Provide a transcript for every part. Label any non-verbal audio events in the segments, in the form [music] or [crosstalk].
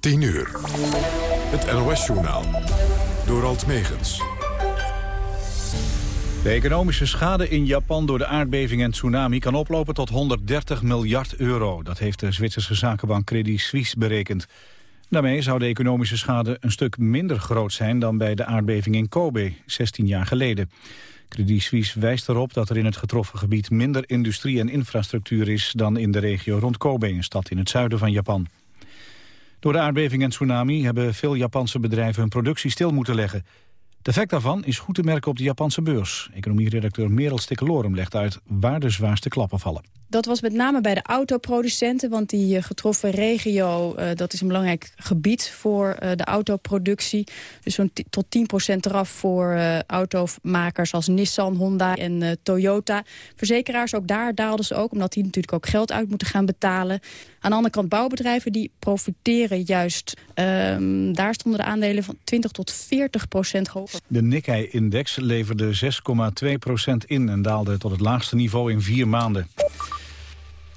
10 uur. Het NOS-journaal. Door Alt Megens. De economische schade in Japan door de aardbeving en tsunami kan oplopen tot 130 miljard euro. Dat heeft de Zwitserse zakenbank Credit Suisse berekend. Daarmee zou de economische schade een stuk minder groot zijn dan bij de aardbeving in Kobe, 16 jaar geleden. Credit Suisse wijst erop dat er in het getroffen gebied minder industrie en infrastructuur is dan in de regio rond Kobe, een stad in het zuiden van Japan. Door de aardbeving en tsunami hebben veel Japanse bedrijven hun productie stil moeten leggen. Het effect daarvan is goed te merken op de Japanse beurs. Economieredacteur Merel Stikkelorum legt uit waar de zwaarste klappen vallen. Dat was met name bij de autoproducenten, want die eh, getroffen regio... Uh, dat is een belangrijk gebied voor uh, de autoproductie. Dus zo'n tot 10% eraf voor uh, automakers als Nissan, Honda en Toyota. Verzekeraars, ook daar daalden ze ook, omdat die natuurlijk ook geld uit moeten gaan betalen. Aan de andere kant bouwbedrijven, die profiteren juist. Um, daar stonden de aandelen van 20 tot 40 procent hoger. De Nikkei-index leverde 6,2 procent in en daalde tot het laagste niveau in vier maanden.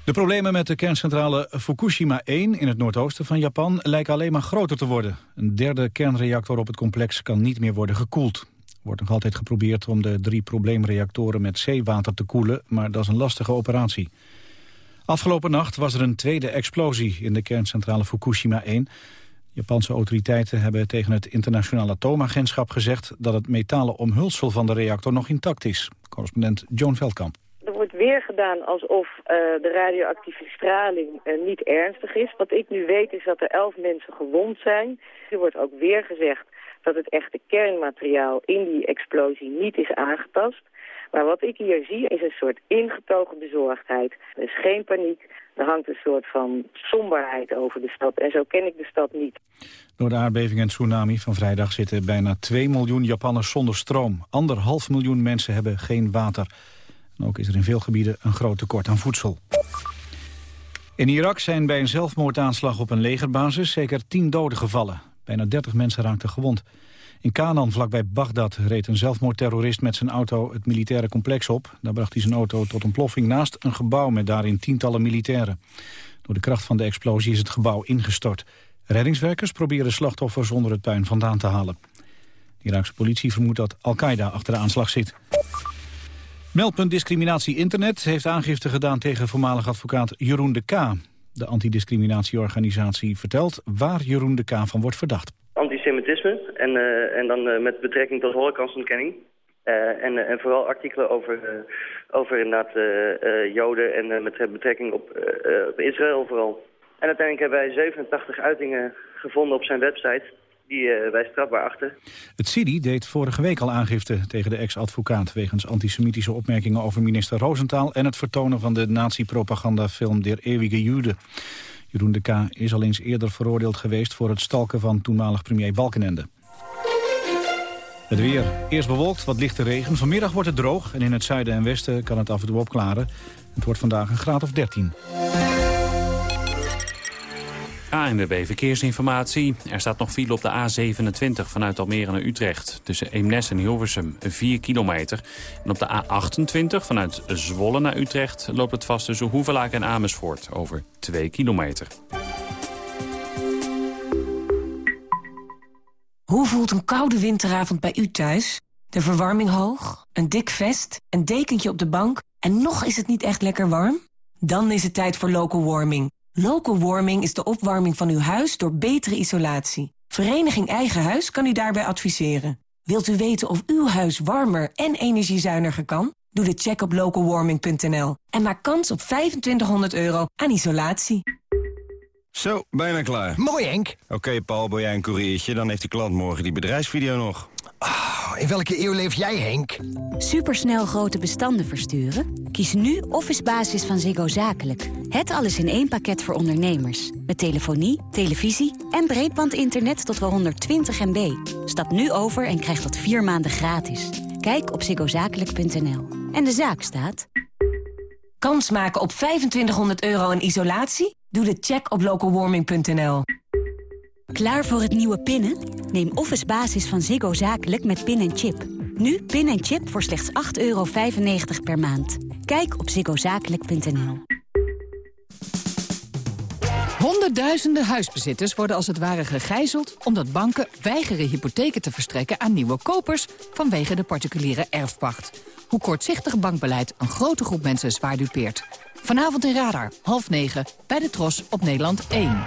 De problemen met de kerncentrale Fukushima 1 in het noordoosten van Japan lijken alleen maar groter te worden. Een derde kernreactor op het complex kan niet meer worden gekoeld. Wordt nog altijd geprobeerd om de drie probleemreactoren met zeewater te koelen, maar dat is een lastige operatie. Afgelopen nacht was er een tweede explosie in de kerncentrale Fukushima 1. Japanse autoriteiten hebben tegen het internationale atoomagentschap gezegd dat het metalen omhulsel van de reactor nog intact is. Correspondent Joan Veldkamp wordt weer gedaan alsof uh, de radioactieve straling uh, niet ernstig is. Wat ik nu weet is dat er elf mensen gewond zijn. Er wordt ook weer gezegd dat het echte kernmateriaal in die explosie niet is aangetast. Maar wat ik hier zie is een soort ingetogen bezorgdheid. Er is geen paniek. Er hangt een soort van somberheid over de stad. En zo ken ik de stad niet. Door de aardbeving en tsunami van vrijdag zitten bijna 2 miljoen Japanners zonder stroom. Anderhalf miljoen mensen hebben geen water ook is er in veel gebieden een groot tekort aan voedsel. In Irak zijn bij een zelfmoordaanslag op een legerbasis zeker tien doden gevallen. Bijna 30 mensen raakten gewond. In Canaan, vlakbij Bagdad, reed een zelfmoordterrorist met zijn auto het militaire complex op. Daar bracht hij zijn auto tot een ploffing naast een gebouw met daarin tientallen militairen. Door de kracht van de explosie is het gebouw ingestort. Reddingswerkers proberen slachtoffers onder het puin vandaan te halen. De Iraakse politie vermoedt dat Al-Qaeda achter de aanslag zit. Meldpunt Discriminatie Internet heeft aangifte gedaan tegen voormalig advocaat Jeroen de K. De antidiscriminatieorganisatie vertelt waar Jeroen de K van wordt verdacht. Antisemitisme en, uh, en dan uh, met betrekking tot holocaustontkenning. Uh, en, en vooral artikelen over, over inderdaad Joden en met betrekking op, op Israël vooral. En uiteindelijk hebben wij 87 uitingen gevonden op zijn website die uh, wij strafbaar achter. Het CIDI deed vorige week al aangifte tegen de ex-advocaat... wegens antisemitische opmerkingen over minister Roosentaal... en het vertonen van de nazi-propagandafilm Der Eeuwige Jude. Jeroen de K. is al eens eerder veroordeeld geweest... voor het stalken van toenmalig premier Balkenende. Het weer. Eerst bewolkt, wat lichte regen. Vanmiddag wordt het droog en in het zuiden en westen kan het af en toe opklaren. Het wordt vandaag een graad of 13. ANWB Verkeersinformatie. Er staat nog file op de A27 vanuit Almere naar Utrecht. Tussen Eemnes en Hilversum 4 kilometer. En op de A28 vanuit Zwolle naar Utrecht loopt het vast tussen Hoevelaak en Amersfoort over 2 kilometer. Hoe voelt een koude winteravond bij u thuis? De verwarming hoog, een dik vest, een dekentje op de bank... en nog is het niet echt lekker warm? Dan is het tijd voor local warming. Local warming is de opwarming van uw huis door betere isolatie. Vereniging Eigen Huis kan u daarbij adviseren. Wilt u weten of uw huis warmer en energiezuiniger kan? Doe de check op localwarming.nl en maak kans op 2500 euro aan isolatie. Zo, bijna klaar. Mooi, Henk. Oké, Paul, ben jij een koeriertje? Dan heeft de klant morgen die bedrijfsvideo nog. Oh, in welke eeuw leef jij, Henk? Supersnel grote bestanden versturen? Kies nu Office Basis van Ziggo Zakelijk. Het alles in één pakket voor ondernemers. Met telefonie, televisie en breedbandinternet tot wel 120 MB. Stap nu over en krijg dat vier maanden gratis. Kijk op ziggozakelijk.nl. En de zaak staat... Kans maken op 2500 euro in isolatie? Doe de check op localwarming.nl. Klaar voor het nieuwe pinnen? Neem Office Basis van Ziggo Zakelijk met pin en chip. Nu pin en chip voor slechts 8,95 per maand. Kijk op ziggozakelijk.nl. Honderdduizenden huisbezitters worden als het ware gegijzeld... omdat banken weigeren hypotheken te verstrekken aan nieuwe kopers... vanwege de particuliere erfpacht. Hoe kortzichtig bankbeleid een grote groep mensen zwaar dupeert. Vanavond in Radar, half negen, bij de Tros op Nederland 1.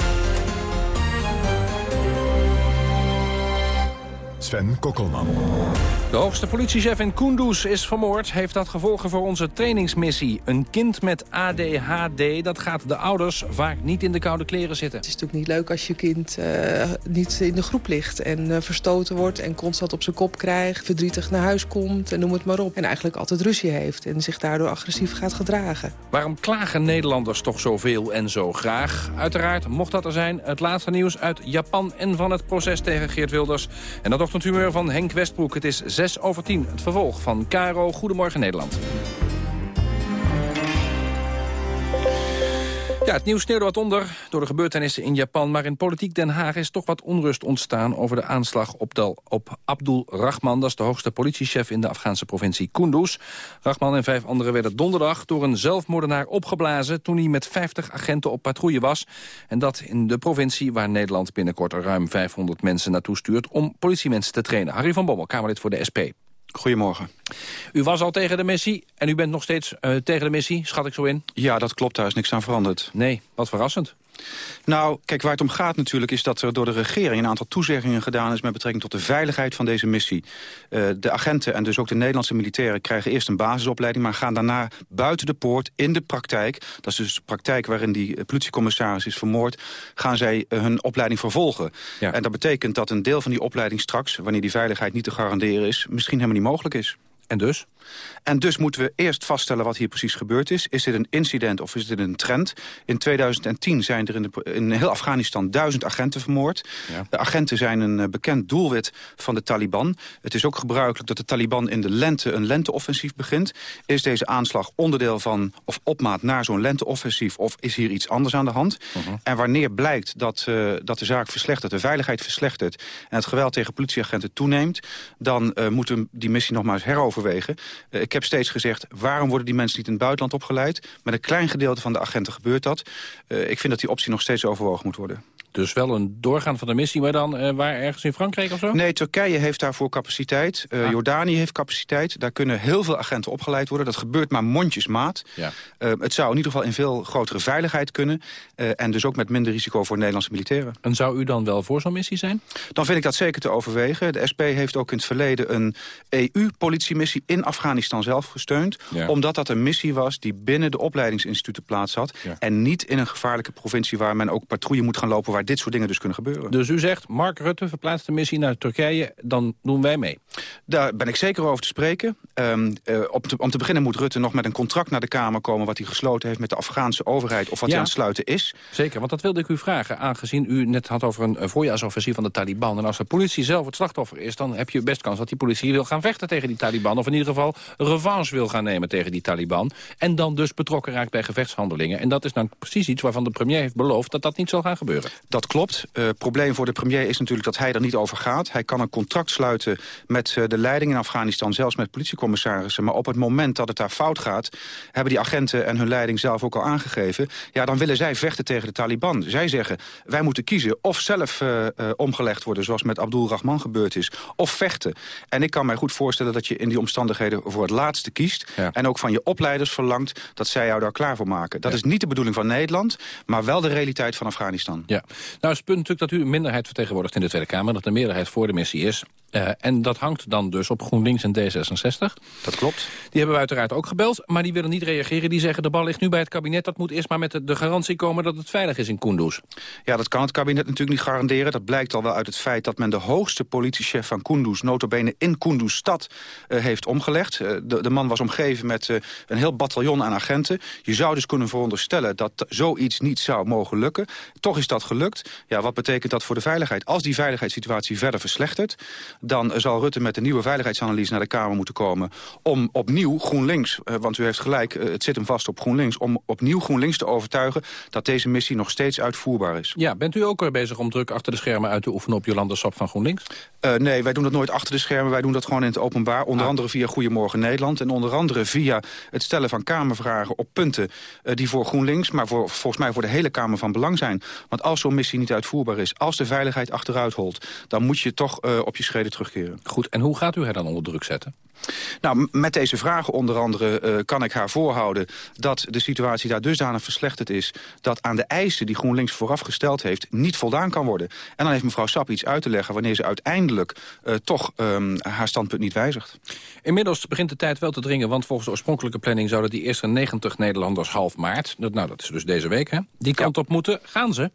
Sven Kokkelman. De hoogste politiechef in Kunduz is vermoord. Heeft dat gevolgen voor onze trainingsmissie. Een kind met ADHD, dat gaat de ouders vaak niet in de koude kleren zitten. Het is natuurlijk niet leuk als je kind uh, niet in de groep ligt... en uh, verstoten wordt en constant op zijn kop krijgt... verdrietig naar huis komt en noem het maar op. En eigenlijk altijd ruzie heeft en zich daardoor agressief gaat gedragen. Waarom klagen Nederlanders toch zoveel en zo graag? Uiteraard, mocht dat er zijn, het laatste nieuws uit Japan... en van het proces tegen Geert Wilders. En dat ochtendhumeur van Henk Westbroek. Het is 6 over 10. Het vervolg van Caro Goedemorgen Nederland. Ja, het nieuws sneeuwde wat onder door de gebeurtenissen in Japan... maar in politiek Den Haag is toch wat onrust ontstaan... over de aanslag op, op Abdul Rahman. Dat is de hoogste politiechef in de Afghaanse provincie Kunduz. Rahman en vijf anderen werden donderdag door een zelfmoordenaar opgeblazen... toen hij met 50 agenten op patrouille was. En dat in de provincie waar Nederland binnenkort ruim 500 mensen naartoe stuurt... om politiemensen te trainen. Harry van Bommel, Kamerlid voor de SP. Goedemorgen. U was al tegen de missie en u bent nog steeds uh, tegen de missie, schat ik zo in? Ja, dat klopt, daar is niks aan veranderd. Nee, wat verrassend. Nou, kijk, waar het om gaat natuurlijk is dat er door de regering... een aantal toezeggingen gedaan is met betrekking tot de veiligheid van deze missie. Uh, de agenten en dus ook de Nederlandse militairen krijgen eerst een basisopleiding... maar gaan daarna buiten de poort in de praktijk... dat is dus de praktijk waarin die politiecommissaris is vermoord... gaan zij uh, hun opleiding vervolgen. Ja. En dat betekent dat een deel van die opleiding straks... wanneer die veiligheid niet te garanderen is... misschien helemaal niet mogelijk is. En dus? En dus moeten we eerst vaststellen wat hier precies gebeurd is. Is dit een incident of is dit een trend? In 2010 zijn er in, de, in heel Afghanistan duizend agenten vermoord. Ja. De agenten zijn een uh, bekend doelwit van de Taliban. Het is ook gebruikelijk dat de Taliban in de lente een lenteoffensief begint. Is deze aanslag onderdeel van of opmaat naar zo'n lenteoffensief... of is hier iets anders aan de hand? Uh -huh. En wanneer blijkt dat, uh, dat de zaak verslechtert, de veiligheid verslechtert... en het geweld tegen politieagenten toeneemt... dan uh, moeten we die missie nog maar eens heroverwegen. Uh, ik heb steeds gezegd, waarom worden die mensen niet in het buitenland opgeleid? Met een klein gedeelte van de agenten gebeurt dat. Uh, ik vind dat die optie nog steeds overwogen moet worden. Dus wel een doorgaan van de missie, maar dan uh, waar ergens in Frankrijk of zo? Nee, Turkije heeft daarvoor capaciteit. Uh, ah. Jordanië heeft capaciteit. Daar kunnen heel veel agenten opgeleid worden. Dat gebeurt maar mondjesmaat. Ja. Uh, het zou in ieder geval in veel grotere veiligheid kunnen. en dus ook met minder risico voor Nederlandse militairen. En zou u dan wel voor zo'n missie zijn? Dan vind ik dat zeker te overwegen. De SP heeft ook in het verleden een EU-politiemissie in Afghanistan zelf gesteund. Ja. Omdat dat een missie was die binnen de opleidingsinstituten plaats had. Ja. En niet in een gevaarlijke provincie waar men ook patrouille moet gaan lopen... waar dit soort dingen dus kunnen gebeuren. Dus u zegt, Mark Rutte verplaatst de missie naar Turkije, dan doen wij mee? Daar ben ik zeker over te spreken. Um, uh, op te, om te beginnen moet Rutte nog met een contract naar de Kamer komen... wat hij gesloten heeft met de Afghaanse overheid of wat ja, hij aan het sluiten is. Zeker, want dat wilde ik u vragen. Aangezien u net had over een voorjaarsoffensief van de Taliban... en als de politie zelf het slachtoffer is... dan heb je best kans dat die politie wil gaan vechten tegen die Taliban... of in ieder geval revanche wil gaan nemen tegen die Taliban... en dan dus betrokken raakt bij gevechtshandelingen. En dat is dan precies iets waarvan de premier heeft beloofd... dat dat niet zal gaan gebeuren. Dat klopt. Het uh, probleem voor de premier is natuurlijk dat hij er niet over gaat. Hij kan een contract sluiten met uh, de leiding in Afghanistan... zelfs met politiecommissarissen. Maar op het moment dat het daar fout gaat... hebben die agenten en hun leiding zelf ook al aangegeven... ja, dan willen zij vechten tegen de Taliban. Zij zeggen, wij moeten kiezen of zelf uh, omgelegd worden... zoals met Abdul Rahman gebeurd is, of vechten. En ik kan mij goed voorstellen dat je in die omstandigheden... voor het laatste kiest. Ja. En ook van je opleiders verlangt dat zij jou daar klaar voor maken. Dat ja. is niet de bedoeling van Nederland... maar wel de realiteit van Afghanistan. Ja. Nou is punt natuurlijk dat u een minderheid vertegenwoordigt in de Tweede Kamer... dat de meerderheid voor de missie is. Uh, en dat hangt dan dus op GroenLinks en D66. Dat klopt. Die hebben we uiteraard ook gebeld, maar die willen niet reageren. Die zeggen de bal ligt nu bij het kabinet. Dat moet eerst maar met de, de garantie komen dat het veilig is in Kunduz. Ja, dat kan het kabinet natuurlijk niet garanderen. Dat blijkt al wel uit het feit dat men de hoogste politiechef van Kunduz... notabene in Kunduz-stad uh, heeft omgelegd. Uh, de, de, man was omgeven met een heel bataljon aan agenten. Je zou dus kunnen veronderstellen dat zoiets niet zou mogen lukken. Toch is dat gelukt. Ja, wat betekent dat voor de veiligheid? Als die veiligheidssituatie verder verslechtert dan zal Rutte met een nieuwe veiligheidsanalyse naar de Kamer moeten komen... om opnieuw GroenLinks, uh, want u heeft gelijk, uh, het zit hem vast op GroenLinks... om opnieuw GroenLinks te overtuigen dat deze missie nog steeds uitvoerbaar is. Ja, bent u ook weer bezig om druk achter de schermen uit te oefenen op Jolanda Sap van GroenLinks? Uh, nee, wij doen dat nooit achter de schermen. Wij doen dat gewoon in het openbaar. Onder ah. andere via Goedemorgen Nederland. En onder andere via het stellen van Kamervragen op punten... Uh, die voor GroenLinks, maar voor, volgens mij voor de hele Kamer van belang zijn. Want als zo'n missie niet uitvoerbaar is, als de veiligheid achteruit holt... dan moet je toch uh, op je schreden terugkeren. Goed, en hoe gaat u haar dan onder druk zetten? Nou, met deze vragen onder andere uh, kan ik haar voorhouden... dat de situatie daar dusdanig verslechterd is... dat aan de eisen die GroenLinks vooraf gesteld heeft... niet voldaan kan worden. En dan heeft mevrouw Sap iets uit te leggen... wanneer ze uiteindelijk uh, toch um, haar standpunt niet wijzigt. Inmiddels begint de tijd wel te dringen... want volgens de oorspronkelijke planning... zouden die eerste 90 Nederlanders half maart... nou, dat is dus deze week, hè? Die kant ja. op moeten. Gaan ze?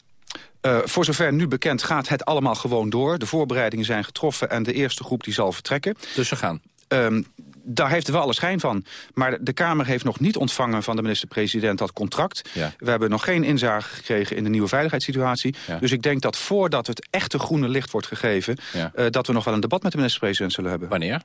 Uh, voor zover nu bekend gaat het allemaal gewoon door. De voorbereidingen zijn getroffen en de eerste groep die zal vertrekken. Dus ze gaan? Um, daar heeft er wel alle schijn van. Maar de Kamer heeft nog niet ontvangen van de minister-president dat contract. Ja. We hebben nog geen inzage gekregen in de nieuwe veiligheidssituatie. Ja. Dus ik denk dat voordat het echte groene licht wordt gegeven... Ja. Uh, dat we nog wel een debat met de minister-president zullen hebben. Wanneer?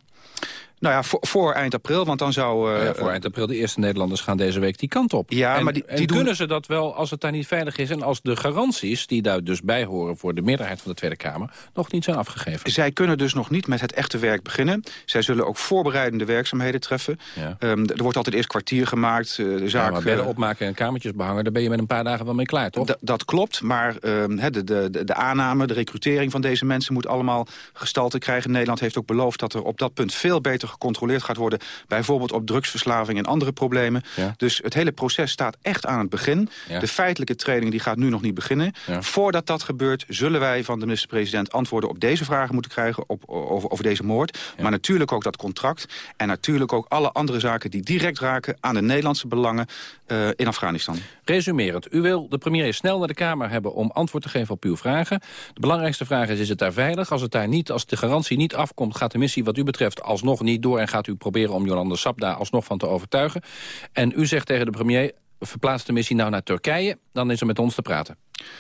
Nou ja, voor, voor, eind april, want dan zou... Uh, ja, voor eind april, de eerste Nederlanders gaan deze week die kant op. Ja, en, maar die, die doen... kunnen ze dat wel als het daar niet veilig is... en als de garanties, die daar dus bij horen voor de meerderheid van de Tweede Kamer... nog niet zijn afgegeven. Zij kunnen dus nog niet met het echte werk beginnen. Zij zullen ook voorbereidende werkzaamheden treffen. Ja. Um, er wordt altijd eerst kwartier gemaakt. Uh, de zaak, ja, maar bedden opmaken en kamertjes behangen... daar ben je met een paar dagen wel mee klaar, toch? Dat klopt, maar um, de, de, de, de aanname, de recrutering van deze mensen... moet allemaal gestalte krijgen. Nederland heeft ook beloofd dat er op dat punt veel beter gecontroleerd gaat worden Bijvoorbeeld op drugsverslaving en andere problemen. Ja. Dus het hele proces staat echt aan het begin. Ja. De feitelijke training die gaat nu nog niet beginnen. Ja. Voordat dat gebeurt zullen wij van de minister-president antwoorden op deze vragen moeten krijgen. Op, over, over deze moord. Maar natuurlijk ook dat contract. En natuurlijk ook alle andere zaken die direct raken aan de Nederlandse belangen uh, in Afghanistan. Resumerend, u wil de premier snel naar de Kamer hebben om antwoord te geven op uw vragen. De belangrijkste vraag is, is het daar veilig? Als, het daar niet, als de garantie niet afkomt, gaat de missie wat u betreft alsnog niet door... en gaat u proberen om Jolanda Sap daar alsnog van te overtuigen. En u zegt tegen de premier, verplaats de missie nou naar Turkije... dan is er met ons te praten.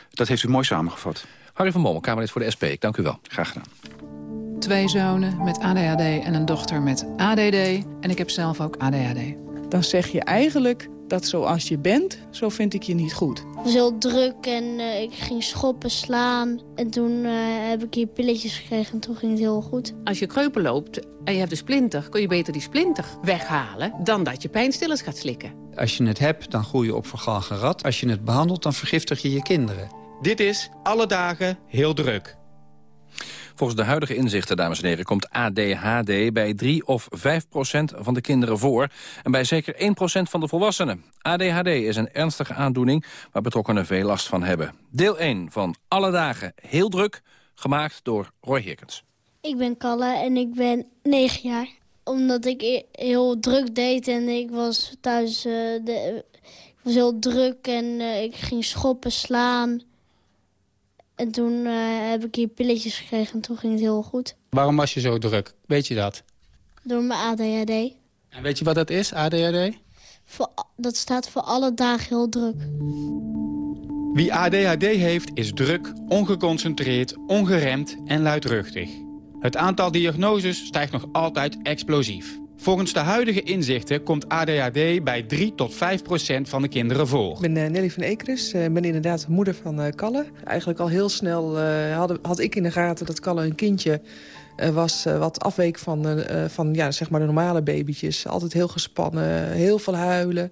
Dat heeft u mooi samengevat. Harry van Bommel, Kamerlid voor de SP. Ik dank u wel. Graag gedaan. Twee zonen met ADHD en een dochter met ADD. En ik heb zelf ook ADHD. Dan zeg je eigenlijk dat zoals je bent, zo vind ik je niet goed. Het was heel druk en uh, ik ging schoppen, slaan. En toen uh, heb ik hier pilletjes gekregen en toen ging het heel goed. Als je kreupel loopt en je hebt een splinter... kun je beter die splinter weghalen dan dat je pijnstillers gaat slikken. Als je het hebt, dan groei je op vergalgen rat. Als je het behandelt, dan vergiftig je je kinderen. Dit is alle dagen heel druk. Volgens de huidige inzichten, dames en heren, komt ADHD bij 3 of 5 procent van de kinderen voor... en bij zeker 1 procent van de volwassenen. ADHD is een ernstige aandoening waar betrokkenen veel last van hebben. Deel 1 van Alle Dagen Heel Druk, gemaakt door Roy Hirkens. Ik ben Kalle en ik ben 9 jaar. Omdat ik heel druk deed en ik was thuis... Uh, de, ik was heel druk en uh, ik ging schoppen, slaan... En toen uh, heb ik hier pilletjes gekregen en toen ging het heel goed. Waarom was je zo druk? Weet je dat? Door mijn ADHD. En weet je wat dat is, ADHD? Voor, dat staat voor alle dagen heel druk. Wie ADHD heeft is druk, ongeconcentreerd, ongeremd en luidruchtig. Het aantal diagnoses stijgt nog altijd explosief. Volgens de huidige inzichten komt ADHD bij 3 tot 5 procent van de kinderen voor. Ik ben uh, Nelly van Ekeris, Ik uh, ben inderdaad moeder van uh, Kalle. Eigenlijk al heel snel had, had, ik in de gaten dat Kalle een kindje was wat afweek van, van ja, zeg maar de normale babytjes. Altijd heel gespannen, heel veel huilen.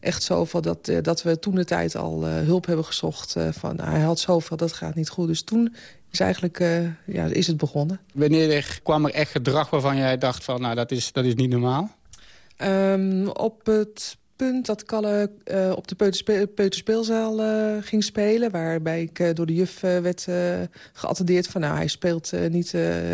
Echt zoveel dat, dat we toen de tijd al hulp hebben gezocht. van, hij had zoveel, dat gaat niet goed. Dus toen is eigenlijk uh, ja, is het begonnen. Wanneer kwam er echt gedrag waarvan jij dacht van, nou, dat is, dat is niet normaal? Um, op het punt dat Kalle uh, op de peuterspe peuterspeelzaal uh, ging spelen... waarbij ik uh, door de juf werd geattendeerd van... nou, hij speelt niet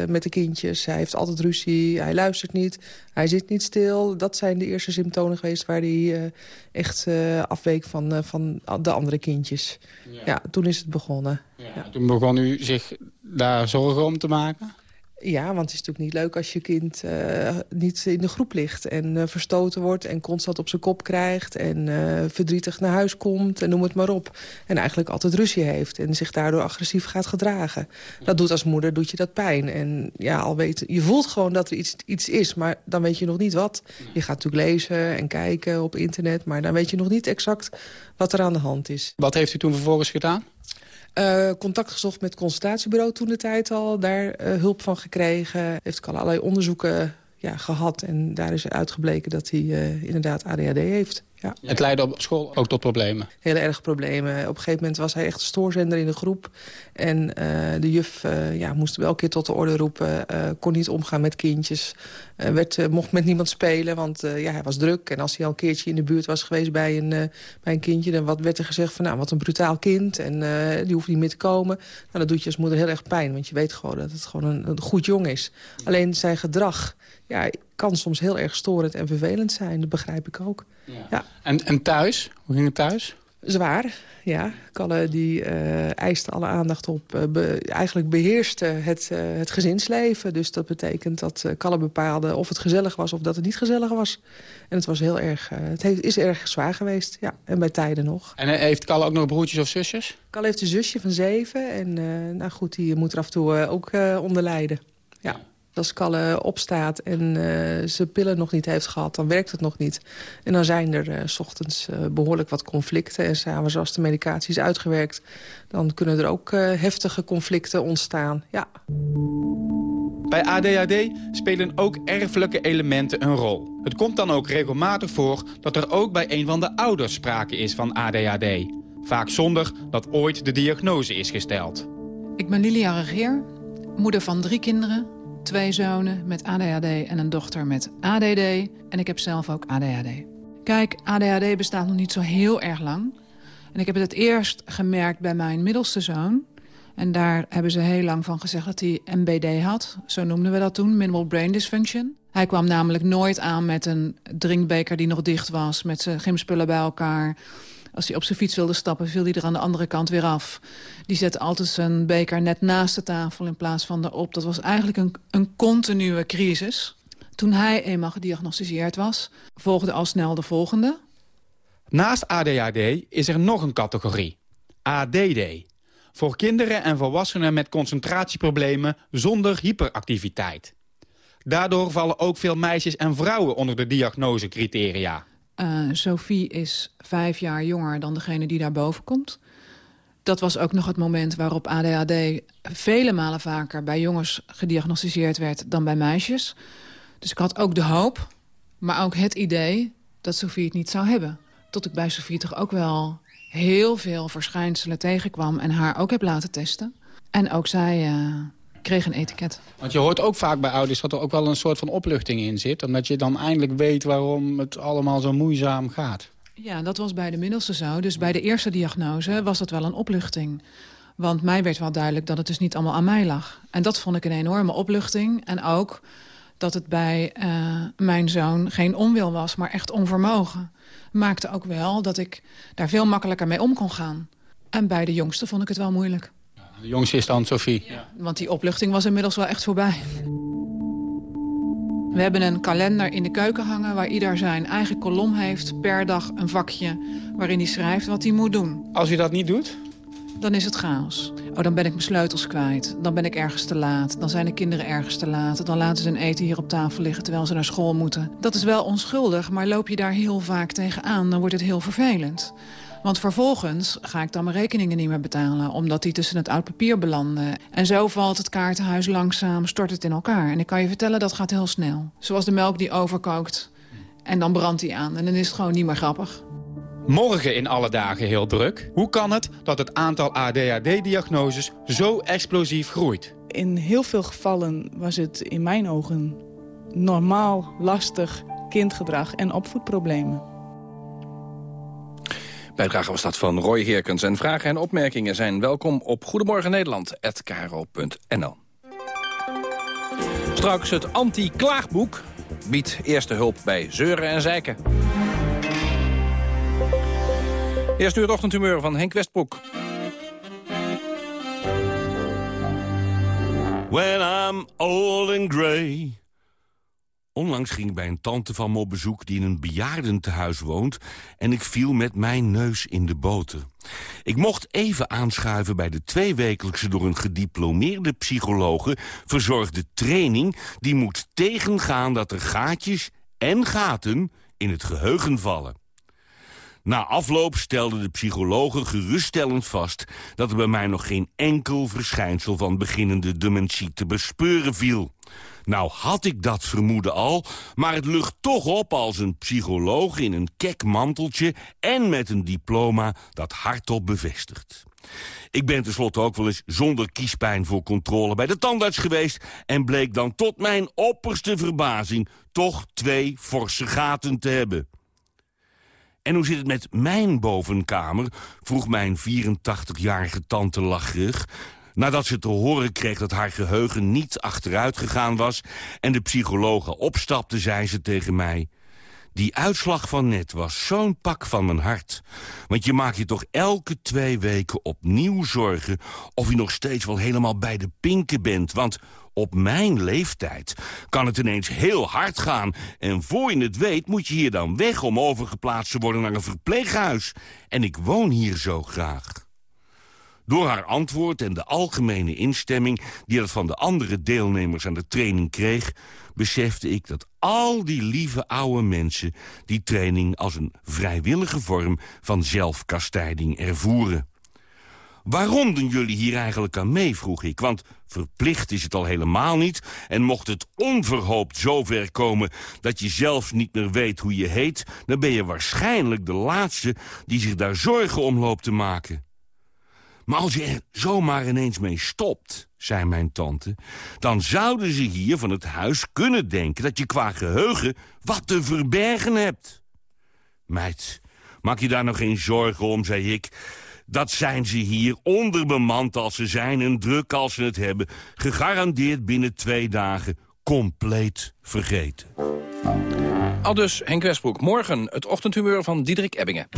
met de kindjes, hij heeft altijd ruzie, hij luistert niet... hij zit niet stil. Dat zijn de eerste symptomen geweest waar hij echt afweek van, van de andere kindjes. Ja. ja. toen is het begonnen. Ja, ja. Toen begon u zich daar zorgen om te maken? Ja, want het is natuurlijk niet leuk als je kind uh, niet in de groep ligt... en uh, verstoten wordt en constant op zijn kop krijgt... en uh, verdrietig naar huis komt en noem het maar op. En eigenlijk altijd ruzie heeft en zich daardoor agressief gaat gedragen. Dat doet als moeder, doet je dat pijn. En ja, al weet, je voelt gewoon dat er iets, iets is, maar dan weet je nog niet wat. Je gaat natuurlijk lezen en kijken op internet... maar dan weet je nog niet exact wat er aan de hand is. Wat heeft u toen vervolgens gedaan? Uh, contact gezocht met het consultatiebureau toen de tijd al. Daar uh, hulp van gekregen. Heeft ook allerlei onderzoeken ja, gehad. En daar is uitgebleken dat hij uh, inderdaad ADHD heeft. Ja. Het leidde op school ook tot problemen? Heel erg problemen. Op een gegeven moment was hij echt stoorzender in de groep. En uh, de juf uh, ja, moest wel een keer tot de orde roepen. Uh, kon niet omgaan met kindjes. werd, mocht met niemand spelen, want ja, hij was druk. En als hij al een keertje in de buurt was geweest bij een, bij een kindje... dan wat werd er gezegd van, nou, wat een brutaal kind. En die hoeft niet meer te komen. Nou, dat doet je als moeder heel erg pijn. Want je weet gewoon dat het gewoon een, een goed jong is. Alleen zijn gedrag ja, kan soms heel erg storend en vervelend zijn. Dat begrijp ik ook. Ja. ja. En, en thuis? Hoe ging het thuis? Zwaar, ja. Kalle die uh, eiste alle aandacht op. Uh, be, eigenlijk beheerste het, uh, het gezinsleven. Dus dat betekent dat Kalle bepaalde of het gezellig was of dat het niet gezellig was. En het was heel erg, het heeft, is erg zwaar geweest. Ja, en bij tijden nog. En heeft Kalle ook nog broertjes of zusjes? Kalle heeft een zusje van zeven. En nou goed, die moet er af en toe ook onder lijden. Ja als Kalle opstaat en uh, zijn pillen nog niet heeft gehad... dan werkt het nog niet. En dan zijn er uh, s ochtends uh, behoorlijk wat conflicten. En s'avonds als de medicatie is uitgewerkt... dan kunnen er ook heftige conflicten ontstaan. Ja. Bij ADHD spelen ook erfelijke elementen een rol. Het komt dan ook regelmatig voor dat er ook bij een van de ouders sprake is van ADHD. Vaak zonder dat ooit de diagnose is gesteld. Ik ben Lilia Regeer, moeder van drie kinderen twee zonen met ADHD en een dochter met ADD. En ik heb zelf ook ADHD. Kijk, ADHD bestaat nog niet zo heel erg lang. En ik heb het eerst gemerkt bij mijn middelste zoon. En daar hebben ze heel lang van gezegd dat hij MBD had. Zo noemden we dat toen, Minimal Brain Dysfunction. Hij kwam namelijk nooit aan met een drinkbeker die nog dicht was... met zijn gymspullen bij elkaar als hij op zijn fiets wilde stappen, viel hij er aan de andere kant weer af. Die zette altijd zijn beker net naast de tafel in plaats van erop. Dat was eigenlijk een, een continue crisis. Toen hij eenmaal gediagnosticeerd was, volgde al snel de volgende. Naast ADHD is er nog een categorie. ADD. Voor kinderen en volwassenen met concentratieproblemen zonder hyperactiviteit. Daardoor vallen ook veel meisjes en vrouwen onder de diagnosecriteria. Uh, Sophie is vijf jaar jonger dan degene die daarboven komt. Dat was ook nog het moment waarop ADHD vele malen vaker bij jongens gediagnosticeerd werd dan bij meisjes. Dus ik had ook de hoop, maar ook het idee dat Sophie het niet zou hebben. Tot ik bij Sophie toch ook wel heel veel verschijnselen tegenkwam en haar ook heb laten testen. En ook zij uh, kreeg een etiket. Want je hoort ook vaak bij ouders dat er ook wel een soort van opluchting in zit. Omdat je dan eindelijk weet waarom het allemaal zo moeizaam gaat. Ja, dat was bij de middelste zo. Dus bij de eerste diagnose was dat wel een opluchting. Want mij werd wel duidelijk dat het dus niet allemaal aan mij lag. En dat vond ik een enorme opluchting. En ook dat het bij uh, mijn zoon geen onwil was, maar echt onvermogen. Maakte ook wel dat ik daar veel makkelijker mee om kon gaan. En bij de jongste vond ik het wel moeilijk. De jongste is dan Sophie. Ja, want die opluchting was inmiddels wel echt voorbij. We hebben een kalender in de keuken hangen... waar ieder zijn eigen kolom heeft, per dag een vakje... waarin hij schrijft wat hij moet doen. Als u dat niet doet? Dan is het chaos. Oh, dan ben ik mijn sleutels kwijt. Dan ben ik ergens te laat. Dan zijn de kinderen ergens te laat. Dan laten ze hun eten hier op tafel liggen terwijl ze naar school moeten. Dat is wel onschuldig, maar loop je daar heel vaak tegenaan... dan wordt het heel vervelend. Want vervolgens ga ik dan mijn rekeningen niet meer betalen... omdat die tussen het oud papier belanden. En zo valt het kaartenhuis langzaam, stort het in elkaar. En ik kan je vertellen, dat gaat heel snel. Zoals de melk die overkookt en dan brandt die aan. En dan is het gewoon niet meer grappig. Morgen in alle dagen heel druk. Hoe kan het dat het aantal ADHD-diagnoses zo explosief groeit? In heel veel gevallen was het in mijn ogen normaal, lastig kindgedrag en opvoedproblemen. Bijdrage was dat van Roy Heerkens. En vragen en opmerkingen zijn welkom op Goedemorgen Nederland@kro.nl. Straks het anti-klaagboek biedt eerste hulp bij zeuren en zeiken. Eerst uur ochtendhumeur van Henk Westbroek. when I'm old and grey. Onlangs ging ik bij een tante van me op bezoek die in een bejaardentehuis woont... en ik viel met mijn neus in de boter. Ik mocht even aanschuiven bij de tweewekelijkse door een gediplomeerde psychologe... verzorgde training die moet tegengaan dat er gaatjes en gaten in het geheugen vallen. Na afloop stelde de psychologe geruststellend vast... dat er bij mij nog geen enkel verschijnsel van beginnende dementie te bespeuren viel. Nou had ik dat vermoeden al, maar het lucht toch op als een psycholoog in een kek manteltje... en met een diploma dat hardop bevestigt. Ik ben tenslotte ook wel eens zonder kiespijn voor controle bij de tandarts geweest... en bleek dan tot mijn opperste verbazing toch twee forse gaten te hebben. En hoe zit het met mijn bovenkamer? vroeg mijn 84-jarige tante lachrig. Nadat ze te horen kreeg dat haar geheugen niet achteruit gegaan was... en de psychologe opstapte, zei ze tegen mij... Die uitslag van net was zo'n pak van mijn hart. Want je maakt je toch elke twee weken opnieuw zorgen... of je nog steeds wel helemaal bij de pinken bent. Want op mijn leeftijd kan het ineens heel hard gaan... en voor je het weet moet je hier dan weg om overgeplaatst te worden naar een verpleeghuis. En ik woon hier zo graag. Door haar antwoord en de algemene instemming... die dat van de andere deelnemers aan de training kreeg... besefte ik dat al die lieve oude mensen... die training als een vrijwillige vorm van zelfkastijding ervoeren. Waarom doen jullie hier eigenlijk aan mee, vroeg ik. Want verplicht is het al helemaal niet. En mocht het onverhoopt zover komen dat je zelfs niet meer weet hoe je heet... dan ben je waarschijnlijk de laatste die zich daar zorgen om loopt te maken. Maar als je er zomaar ineens mee stopt, zei mijn tante... dan zouden ze hier van het huis kunnen denken dat je qua geheugen wat te verbergen hebt. Meid, maak je daar nog geen zorgen om, zei ik. Dat zijn ze hier, onderbemand als ze zijn en druk als ze het hebben. Gegarandeerd binnen twee dagen compleet vergeten. Al dus Henk Westbroek. Morgen het ochtendhumeur van Diederik Ebbingen.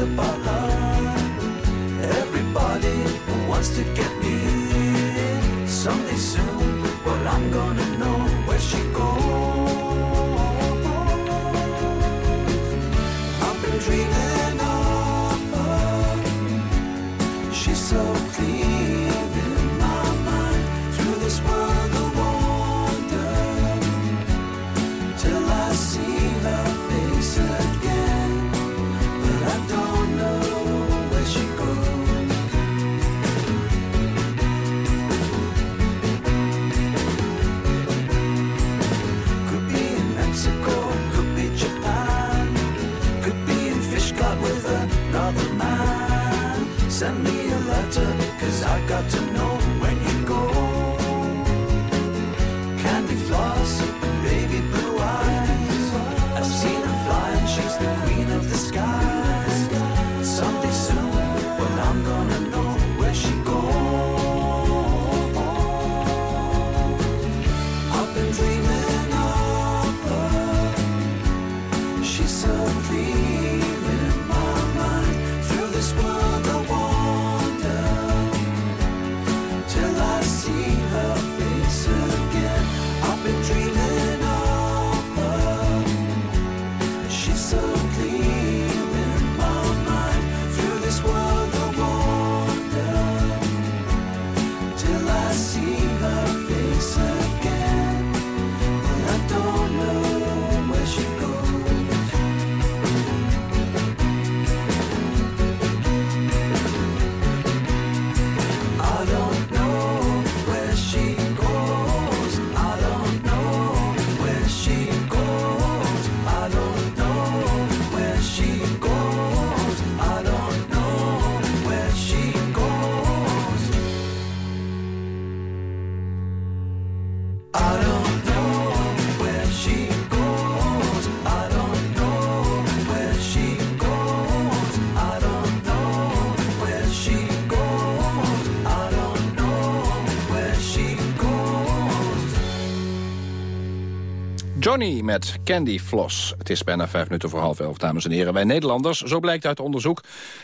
About love. Everybody wants to get near. Someday soon, well, I'm gonna Johnny met Candy Floss. Het is bijna vijf minuten voor half elf, dames en heren. Wij Nederlanders, zo blijkt uit onderzoek,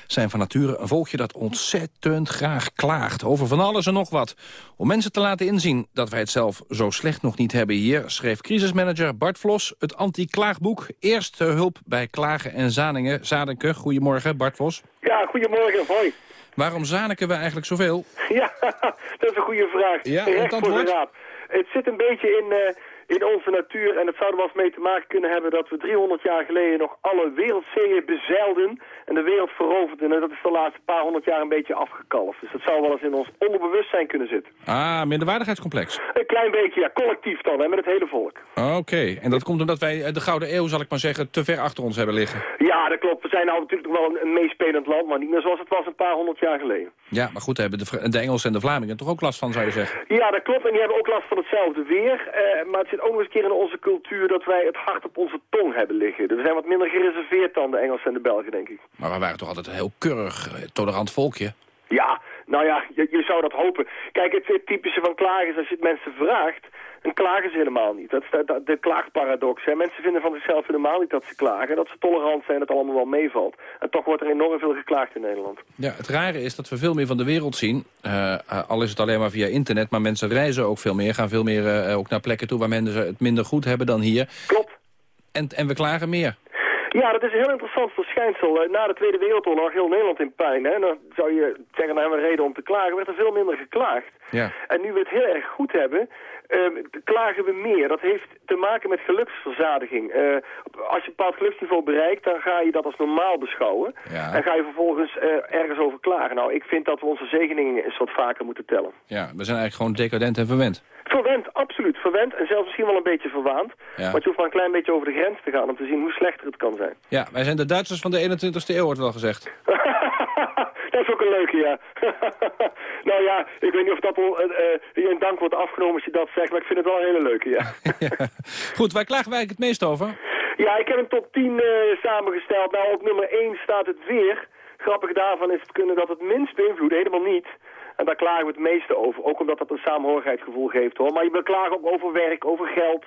zijn van nature een volkje dat ontzettend graag klaagt over van alles en nog wat. Om mensen te laten inzien dat wij het zelf zo slecht nog niet hebben hier, schreef crisismanager Bart Vlos het anti-klaagboek Eerste hulp bij klagen en zaningen. Zadenke, goedemorgen, Bart Vos. Ja, goedemorgen, hoi. Waarom zaniken we eigenlijk zoveel? [laughs] Ja, [laughs] dat is een goede vraag. Ja, Recht voor de raap. Het zit een beetje in, eh, in onze natuur en het zou er wel eens mee te maken kunnen hebben dat we 300 jaar geleden nog alle wereldzeeën bezeilden en de wereld veroverden. En dat is de laatste paar honderd jaar een beetje afgekalfd. Dus dat zou wel eens in ons onderbewustzijn kunnen zitten. Ah, minderwaardigheidscomplex. Een klein beetje, ja, collectief dan, hè, met het hele volk. Oké, en dat komt omdat wij eh, de Gouden Eeuw, zal ik maar zeggen, te ver achter ons hebben liggen. Ja, dat klopt. We zijn nou natuurlijk nog wel een, een meespelend land, maar niet meer zoals het was een paar honderd jaar geleden. Ja, maar goed, daar hebben de, de Engelsen en de Vlamingen toch ook last van, zou je zeggen. Ja, dat klopt. En die hebben ook last van hetzelfde weer. Eh, maar het zit ook nog eens een keer in onze cultuur dat wij het hart op onze tong hebben liggen. Dus we zijn wat minder gereserveerd dan de Engelsen en de Belgen, denk ik. Maar we waren toch altijd een heel keurig, eh, tolerant volkje. Ja, nou ja, je, je zou dat hopen. Kijk, het, het typische van klagen is als je het mensen vraagt, dan klagen ze helemaal niet. Dat is de, de, de klaagparadox. Hè. Mensen vinden van zichzelf helemaal niet dat ze klagen, dat ze tolerant zijn, dat het allemaal wel meevalt. En toch wordt er enorm veel geklaagd in Nederland. Ja, het rare is dat we veel meer van de wereld zien. Eh, eh, al is het alleen maar via internet, maar mensen reizen ook veel meer. Gaan veel meer eh, ook naar plekken toe waar mensen het minder goed hebben dan hier. Klopt. En, en we klagen meer. Ja, dat is een heel interessant verschijnsel. Na de Tweede Wereldoorlog heel Nederland in pijn. Hè? En dan zou je zeggen, nou hebben we reden om te klagen. werd er veel minder geklaagd. Ja. En nu we het heel erg goed hebben, klagen we meer. Dat heeft te maken met geluksverzadiging. Eh, als je een bepaald geluksniveau bereikt, dan ga je dat als normaal beschouwen. Ja. En ga je vervolgens eh, ergens over klagen. Nou, ik vind dat we onze zegeningen eens wat vaker moeten tellen. Ja, we zijn eigenlijk gewoon decadent en verwend. Verwend, absoluut. Verwend en zelfs misschien wel een beetje verwaand. Ja. Want je hoeft maar een klein beetje over de grens te gaan om te zien hoe slechter het kan zijn. Ja, wij zijn de Duitsers van de 21ste eeuw, wordt wel gezegd. [laughs] Dat is ook een leuke, ja. [laughs] nou ja, ik weet niet of dat al je een dank wordt afgenomen als je dat zegt, maar ik vind het wel een hele leuke, ja. [laughs] Goed, waar klagen wij eigenlijk het meest over? ja, ik heb een top 10 eh, samengesteld. Nou, op nummer 1 staat het weer. Grappig daarvan is het kunnen dat het minst beïnvloeden, helemaal niet. En daar klagen we het meeste over, ook omdat dat een saamhorigheidsgevoel geeft, hoor. Maar je klagen ook over werk, over geld,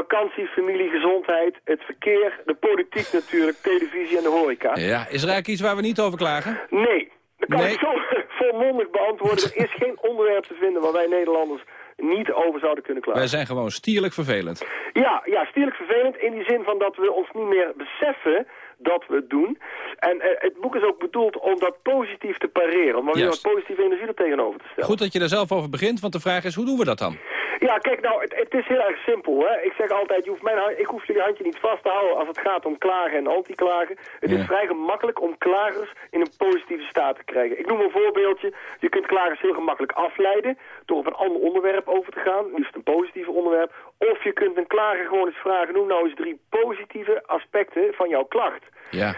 vakantie, familie, gezondheid, het verkeer, de politiek natuurlijk, televisie en de horeca. Ja, is er eigenlijk iets waar we niet over klagen? Nee. Dat kan Nee. ik zo [laughs] volmondig beantwoorden. Er is geen onderwerp te vinden waar wij Nederlanders niet over zouden kunnen klagen. Wij zijn gewoon stierlijk vervelend. Ja, ja, stierlijk vervelend in die zin van dat we ons niet meer beseffen dat we het doen. En eh, het boek is ook bedoeld om dat positief te pareren. Om weer wat positieve energie er tegenover te stellen. Goed dat je er zelf over begint, want de vraag is, hoe doen we dat dan? Ja, kijk nou, het, het is heel erg simpel. Hè? Ik zeg altijd, je hoeft mijn, ik hoef jullie handje niet vast te houden als het gaat om klagen en anti-klagen. Het is vrij gemakkelijk om klagers in een positieve staat te krijgen. Ik noem een voorbeeldje. Je kunt klagers heel gemakkelijk afleiden door op een ander onderwerp over te gaan. Liefst een positief onderwerp. Of je kunt een klager gewoon eens vragen, noem nou eens drie positieve aspecten van jouw klacht. Ja.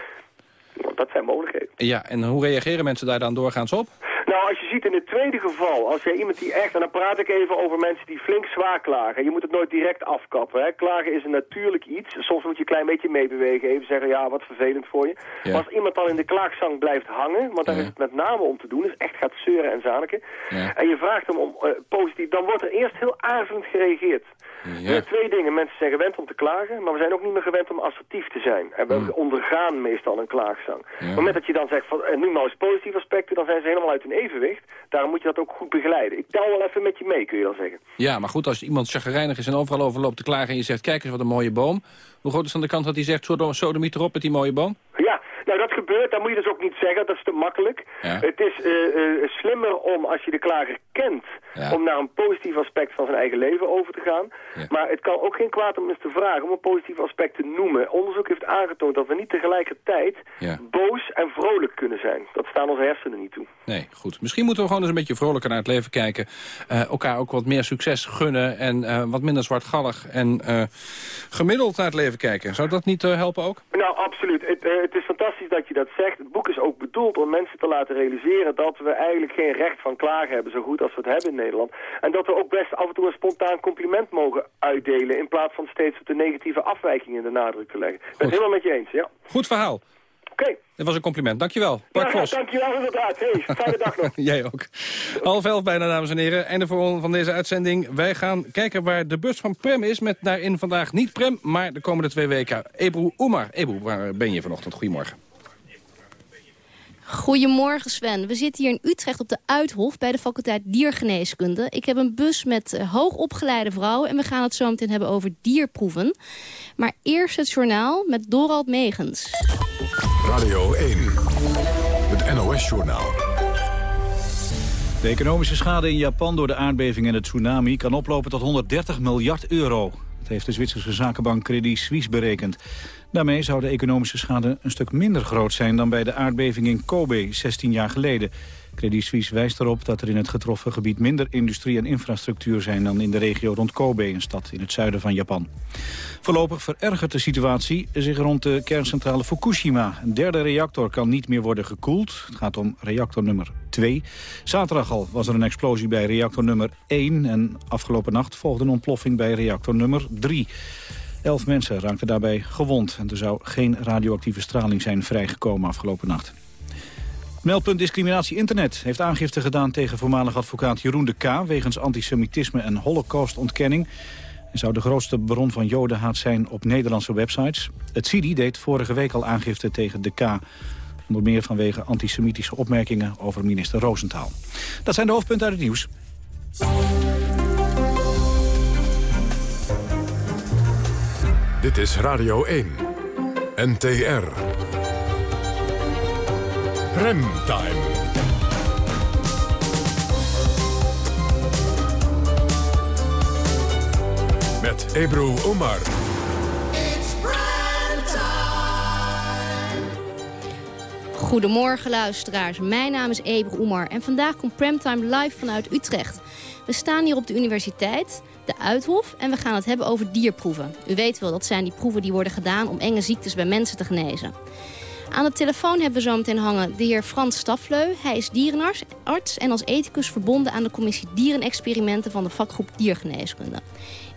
Want dat zijn mogelijkheden. Ja, en hoe reageren mensen daar dan doorgaans op? Nou, als je ziet in het tweede geval, als jij iemand die echt, en dan praat ik even over mensen die flink zwaar klagen. Je moet het nooit direct afkappen. Hè? Klagen is een natuurlijk iets. Soms moet je een klein beetje meebewegen. Even zeggen, ja, wat vervelend voor je. Ja. Maar als iemand dan in de klaagzang blijft hangen, want daar is het met name om te doen, dus echt gaat zeuren en zaniken. Ja. En je vraagt hem om eh, positief, dan wordt er eerst heel aarzelend gereageerd. Ja. Er twee dingen. Mensen zijn gewend om te klagen, maar we zijn ook niet meer gewend om assertief te zijn. En we Hmm. ondergaan meestal een klaagzang. Op het moment dat je dan zegt, van, eh, noem nou eens positieve aspecten, dan zijn ze helemaal uit hun evenwicht. Daarom moet je dat ook goed begeleiden. Ik tel wel even met je mee, kun je dan zeggen. Ja, maar goed, als iemand chagrijnig is en overal over loopt te klagen... en je zegt, kijk eens wat een mooie boom. Hoe groot is dan de kans dat hij zegt, "Sodom- sodemiet erop met die mooie boom? Ja, nou dat gebeurt, dat moet je dus ook niet zeggen, dat is te makkelijk. Ja. Het is eh, eh, slimmer om, als je de klager kent, Ja. om naar een positief aspect van zijn eigen leven over te gaan. Maar het kan ook geen kwaad om eens te vragen om een positief aspect te noemen. Onderzoek heeft aangetoond dat we niet tegelijkertijd boos en vrolijk kunnen zijn. Dat staan onze hersenen niet toe. Nee, goed. Misschien moeten we gewoon eens een beetje vrolijker naar het leven kijken. Eh, elkaar ook wat meer succes gunnen en wat minder zwartgallig en gemiddeld naar het leven kijken. Zou dat niet helpen ook? Nou, absoluut. Het, het is fantastisch dat je dat zegt. Het boek is ook bedoeld om mensen te laten realiseren dat we eigenlijk geen recht van klagen hebben, zo goed als we het hebben in Nederland. En dat we ook best af en toe een spontaan compliment mogen uitdelen, in plaats van steeds op de negatieve afwijkingen de nadruk te leggen. Ik ben het helemaal met je eens, ja. Goed verhaal. Oké. Dat was een compliment. Dankjewel. Bart Ja, Vos. dankjewel inderdaad. Hey, fijne dag nog. [laughs] Jij ook. Half elf bijna, dames en heren. Einde voor van deze uitzending. Wij gaan kijken waar de bus van Prem is. Met daarin vandaag niet Prem, maar de komende twee weken Ebru Oemar. Ebru, waar ben je vanochtend? Goedemorgen. Goedemorgen Sven. We zitten hier in Utrecht op de Uithof bij de faculteit Diergeneeskunde. Ik heb een bus met eh, hoogopgeleide vrouwen en we gaan het zo meteen hebben over dierproeven. Maar eerst het journaal met Dorald Megens. Radio 1, het NOS-journaal. De economische schade in Japan door de aardbeving en het tsunami kan oplopen tot 130 miljard euro. Dat heeft de Zwitserse zakenbank Credit Suisse berekend. Daarmee zou de economische schade een stuk minder groot zijn dan bij de aardbeving in Kobe 16 jaar geleden. Credit Suisse wijst erop dat er in het getroffen gebied minder industrie en infrastructuur zijn dan in de regio rond Kobe, een stad in het zuiden van Japan. Voorlopig verergert de situatie zich rond de kerncentrale Fukushima. Een derde reactor kan niet meer worden gekoeld. Het gaat om reactor nummer 2. Zaterdag al was er een explosie bij reactor nummer 1 en afgelopen nacht volgde een ontploffing bij reactor nummer 3. Elf mensen raakten daarbij gewond en er zou geen radioactieve straling zijn vrijgekomen afgelopen nacht. Meldpunt Discriminatie Internet heeft aangifte gedaan tegen voormalig advocaat Jeroen de K. wegens antisemitisme en holocaustontkenning. Hij zou de grootste bron van jodenhaat zijn op Nederlandse websites. Het CIDI deed vorige week al aangifte tegen de K. Onder meer vanwege antisemitische opmerkingen over minister Roosentaal. Dat zijn de hoofdpunten uit het nieuws. Dit is Radio 1, NTR. Premtime. Met Ebru Omar. Goedemorgen luisteraars, mijn naam is Eber Oemar en vandaag komt Premtime live vanuit Utrecht. We staan hier op de universiteit, de Uithof, en we gaan het hebben over dierproeven. U weet wel, dat zijn die proeven die worden gedaan om enge ziektes bij mensen te genezen. Aan de telefoon hebben we zo meteen hangen de heer Frans Stafleu. Hij is dierenarts arts en als ethicus verbonden aan de commissie dierenexperimenten van de vakgroep Diergeneeskunde.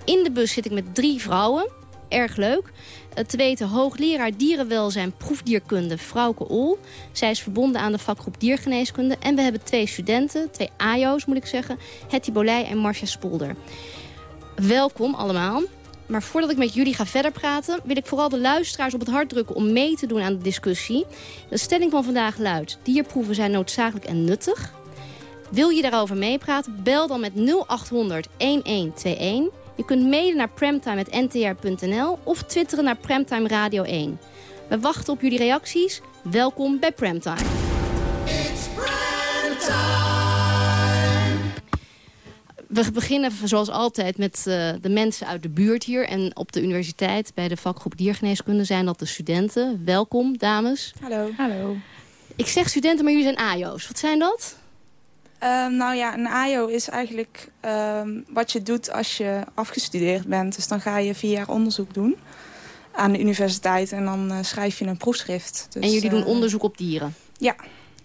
In de bus zit ik met drie vrouwen. Erg leuk. Eh, Te weten hoogleraar dierenwelzijn proefdierkunde Frauke Ol. Zij is verbonden aan de vakgroep Diergeneeskunde. En we hebben twee studenten, twee AJO's moet ik zeggen. Hetty Bolij en Marcia Spolder. Welkom allemaal. Maar voordat ik met jullie ga verder praten... wil ik vooral de luisteraars op het hart drukken om mee te doen aan de discussie. De stelling van vandaag luidt... dierproeven zijn noodzakelijk en nuttig. Wil je daarover meepraten? Bel dan met 0800 1121. Je kunt mailen naar premtime.ntr.nl of twitteren naar Premtime Radio 1. We wachten op jullie reacties. Welkom bij Premtime. We beginnen zoals altijd met eh, de mensen uit de buurt hier. En op de universiteit bij de vakgroep Diergeneeskunde zijn dat de studenten. Welkom, dames. Hallo. Hallo. Ik zeg studenten, maar jullie zijn AJO's. Wat zijn dat? Ehm, nou ja, een AJO is eigenlijk ehm, wat je doet als je afgestudeerd bent. Dus dan ga je vier jaar onderzoek doen aan de universiteit en dan eh, schrijf je een proefschrift. Dus, en jullie doen eh, onderzoek op dieren? Ja.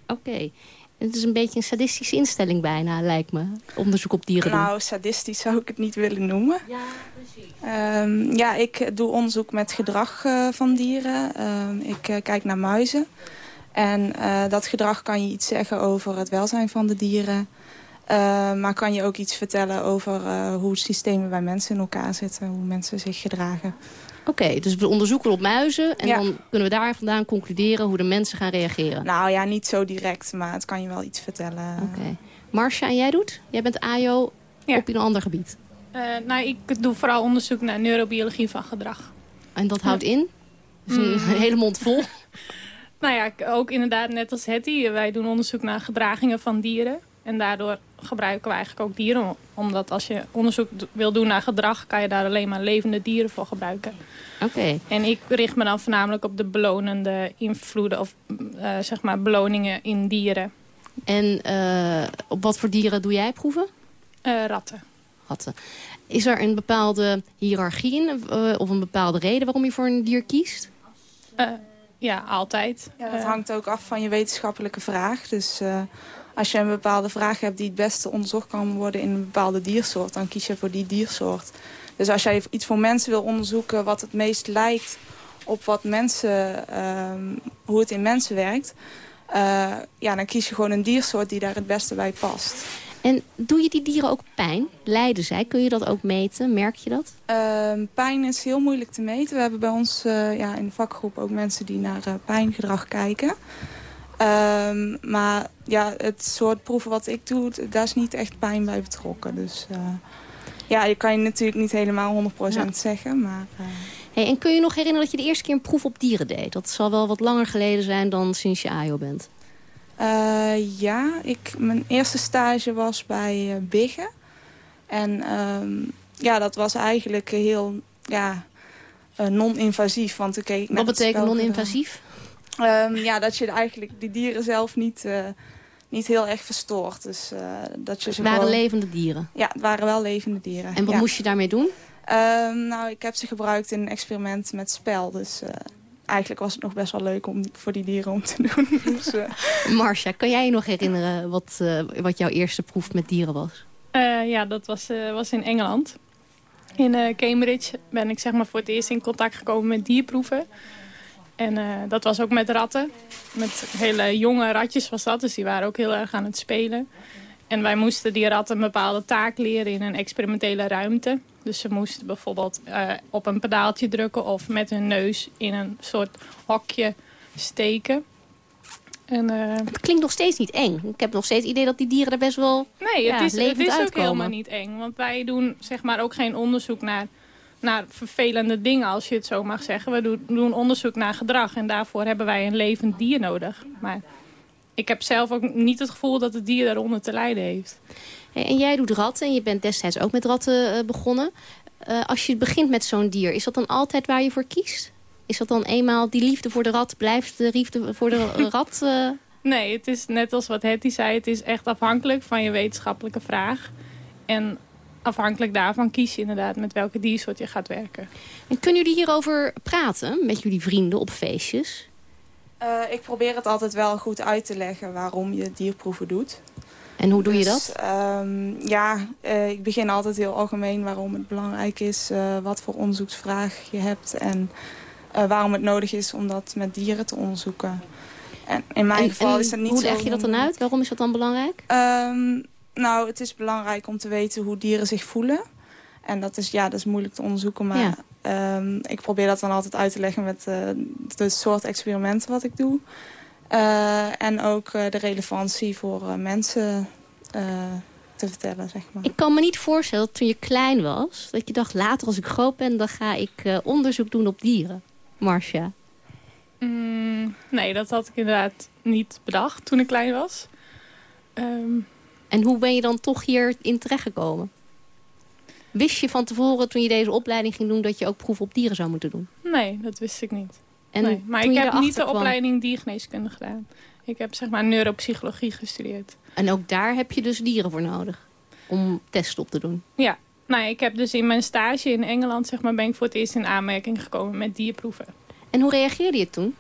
Oké. Het is een beetje een sadistische instelling bijna, lijkt me. Onderzoek op dieren doen. Nou, sadistisch zou ik het niet willen noemen. Ja, precies. Ehm, ja, ik doe onderzoek met gedrag eh, van dieren. Ehm, ik eh, kijk naar muizen. En eh, dat gedrag kan je iets zeggen over het welzijn van de dieren. Eh, maar kan je ook iets vertellen over eh, hoe systemen bij mensen in elkaar zitten. Hoe mensen zich gedragen. Oké, dus we onderzoeken op muizen. En Ja. dan kunnen we daar vandaan concluderen hoe de mensen gaan reageren. Nou ja, niet zo direct, maar het kan je wel iets vertellen. Oké. Marcia, en jij doet? Jij bent AJO op een ander gebied. Eh, nou, ik doe vooral onderzoek naar neurobiologie van gedrag. En dat houdt in? Dus een Mm. [laughs] hele mond vol. [laughs] Nou ja, ook inderdaad net als Hetty. Wij doen onderzoek naar gedragingen van dieren. En daardoor gebruiken we eigenlijk ook dieren. Omdat als je onderzoek wil doen naar gedrag... kan je daar alleen maar levende dieren voor gebruiken. Oké. En ik richt me dan voornamelijk op de belonende invloeden... of eh, zeg maar beloningen in dieren. En eh, op wat voor dieren doe jij proeven? Eh, ratten. Ratten. Is er een bepaalde hiërarchie in? of een bepaalde reden waarom je voor een dier kiest? Eh, ja, altijd. Ja, dat Eh, hangt ook af van je wetenschappelijke vraag. Dus eh, als je een bepaalde vraag hebt die het beste onderzocht kan worden in een bepaalde diersoort, dan kies je voor die diersoort. Dus als jij iets voor mensen wil onderzoeken wat het meest lijkt op wat mensen, ehm, hoe het in mensen werkt... eh, ja, dan kies je gewoon een diersoort die daar het beste bij past. En doe je die dieren ook pijn? Lijden zij? Kun je dat ook meten? Merk je dat? Ehm, pijn is heel moeilijk te meten. We hebben bij ons eh, ja, in de vakgroep ook mensen die naar eh, pijngedrag kijken. Ehm, maar ja, het soort proeven wat ik doe, daar is niet echt pijn bij betrokken. Dus eh, ja, je kan je natuurlijk niet helemaal 100% zeggen, maar... eh, Hey, en kun je nog herinneren dat je de eerste keer een proef op dieren deed? Dat zal wel wat langer geleden zijn dan sinds je AJO bent. Eh, ja, ik, mijn eerste stage was bij Biggen. En ehm, ja, dat was eigenlijk heel ja, non-invasief. Want keek Wat betekent non-invasief? Ehm, ja, dat je eigenlijk die dieren zelf niet, eh, niet heel erg verstoort. Dus, eh, dat je Het waren gewoon- levende dieren. Ja, het waren wel levende dieren. En wat ja. moest je daarmee doen? Ehm, nou, ik heb ze gebruikt in een experiment met spel. Dus eh, eigenlijk was het nog best wel leuk om voor die dieren om te [laughs] doen. dus, eh, Marcia, kan jij je nog herinneren wat, eh, wat jouw eerste proef met dieren was? Eh, ja, dat was, eh, was in Engeland. In eh, Cambridge ben ik zeg maar, voor het eerst in contact gekomen met dierproeven. En eh, dat was ook met ratten. Met hele jonge ratjes was dat, dus die waren ook heel erg aan het spelen. En wij moesten die ratten een bepaalde taak leren in een experimentele ruimte. Dus ze moesten bijvoorbeeld eh, op een pedaaltje drukken of met hun neus in een soort hokje steken. En, eh, Het klinkt nog steeds niet eng. Ik heb nog steeds het idee dat die dieren er best wel Nee, ja, het is, het is ook helemaal niet eng. Want wij doen zeg maar ook geen onderzoek naar, naar vervelende dingen, als je het zo mag zeggen. We doen, doen onderzoek naar gedrag en daarvoor hebben wij een levend dier nodig. Maar ik heb zelf ook niet het gevoel dat het dier daaronder te lijden heeft. En jij doet ratten en je bent destijds ook met ratten eh, begonnen. Eh, als je begint met zo'n dier, is dat dan altijd waar je voor kiest? Is dat dan eenmaal die liefde voor de rat, blijft de liefde voor de [laughs] rat? eh? Nee, het is net als wat Hetty zei. Het is echt afhankelijk van je wetenschappelijke vraag. En afhankelijk daarvan kies je inderdaad met welke diersoort je gaat werken. En kunnen jullie hierover praten met jullie vrienden op feestjes? eh, ik probeer het altijd wel goed uit te leggen waarom je dierproeven doet. En hoe doe je Dus, dat? ehm, ja, eh, ik begin altijd heel algemeen waarom het belangrijk is, eh, wat voor onderzoeksvraag je hebt en eh, waarom het nodig is om dat met dieren te onderzoeken. En in mijn En- geval en is dat niet hoe zo... leg je dat dan uit? Waarom is dat dan belangrijk? Ehm, nou, het is belangrijk om te weten hoe dieren zich voelen. En dat is, ja, dat is moeilijk te onderzoeken, maar Ja. ehm, ik probeer dat dan altijd uit te leggen met eh, de soort experimenten wat ik doe. Eh, en ook eh, de relevantie voor eh, mensen eh, te vertellen, zeg maar. Ik kan me niet voorstellen dat toen je klein was... dat je dacht, later als ik groot ben, dan ga ik eh, onderzoek doen op dieren. Marcia. Mm, nee, dat had ik inderdaad niet bedacht toen ik klein was. Ehm, En hoe ben je dan toch hierin terechtgekomen? Wist je van tevoren toen je deze opleiding ging doen... dat je ook proeven op dieren zou moeten doen? nee, dat wist ik niet. En nee, maar ik heb niet de kwam- opleiding diergeneeskunde gedaan. Ik heb zeg maar neuropsychologie gestudeerd. En ook daar heb je dus dieren voor nodig. Om testen op te doen. Ja, nou, ik heb dus in mijn stage in Engeland zeg maar, ben ik voor het eerst in aanmerking gekomen met dierproeven. En hoe reageerde je toen?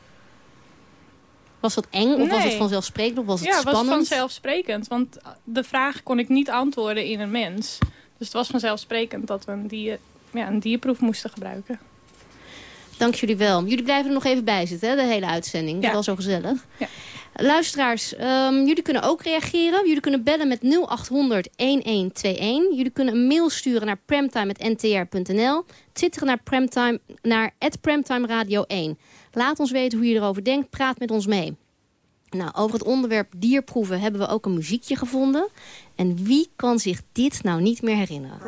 Was dat eng of was het vanzelfsprekend of was het ja, het was spannend? vanzelfsprekend. Want de vraag kon ik niet antwoorden in een mens. Dus het was vanzelfsprekend dat we een, dier, ja, een dierproef moesten gebruiken. Dank jullie wel. Jullie blijven er nog even bij zitten, hè, de hele uitzending. Dat is wel zo gezellig. Ja. Luisteraars, ehm, jullie kunnen ook reageren. Jullie kunnen bellen met 0800 1121. Jullie kunnen een mail sturen naar premtime.ntr.nl. Twitteren naar Premtime, naar Premtime Radio 1. Laat ons weten hoe je erover denkt. Praat met ons mee. Nou, over het onderwerp dierproeven hebben we ook een muziekje gevonden. En wie kan zich dit nou niet meer herinneren?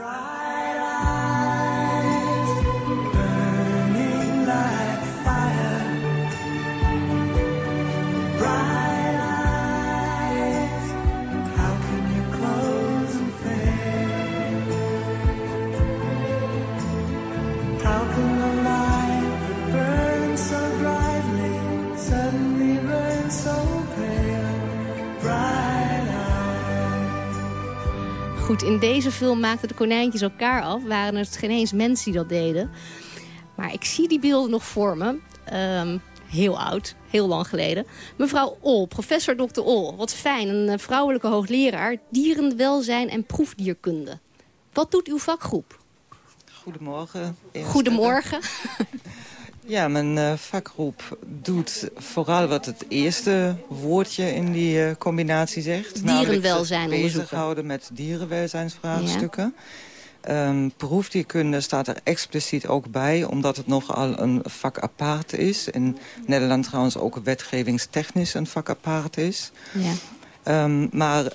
Goed, in deze film maakten de konijntjes elkaar af. Waren het geen eens mensen die dat deden. Maar ik zie die beelden nog voor me. Ehm, heel oud, heel lang geleden. Mevrouw Ol, professor Dr. Ol. Wat fijn, een eh, vrouwelijke hoogleraar. Dierenwelzijn en proefdierkunde. Wat doet uw vakgroep? Goedemorgen. Goedemorgen. [laughs] Ja, mijn eh, vakgroep doet vooral wat het eerste woordje in die eh, combinatie zegt. Dierenwelzijn onderzoeken. met dierenwelzijnsvraagstukken. Ehm, proefdierkunde staat er expliciet ook bij, omdat het nogal een vak apart is. In Nederland trouwens ook wetgevingstechnisch een vak apart is. Ja. Ehm, maar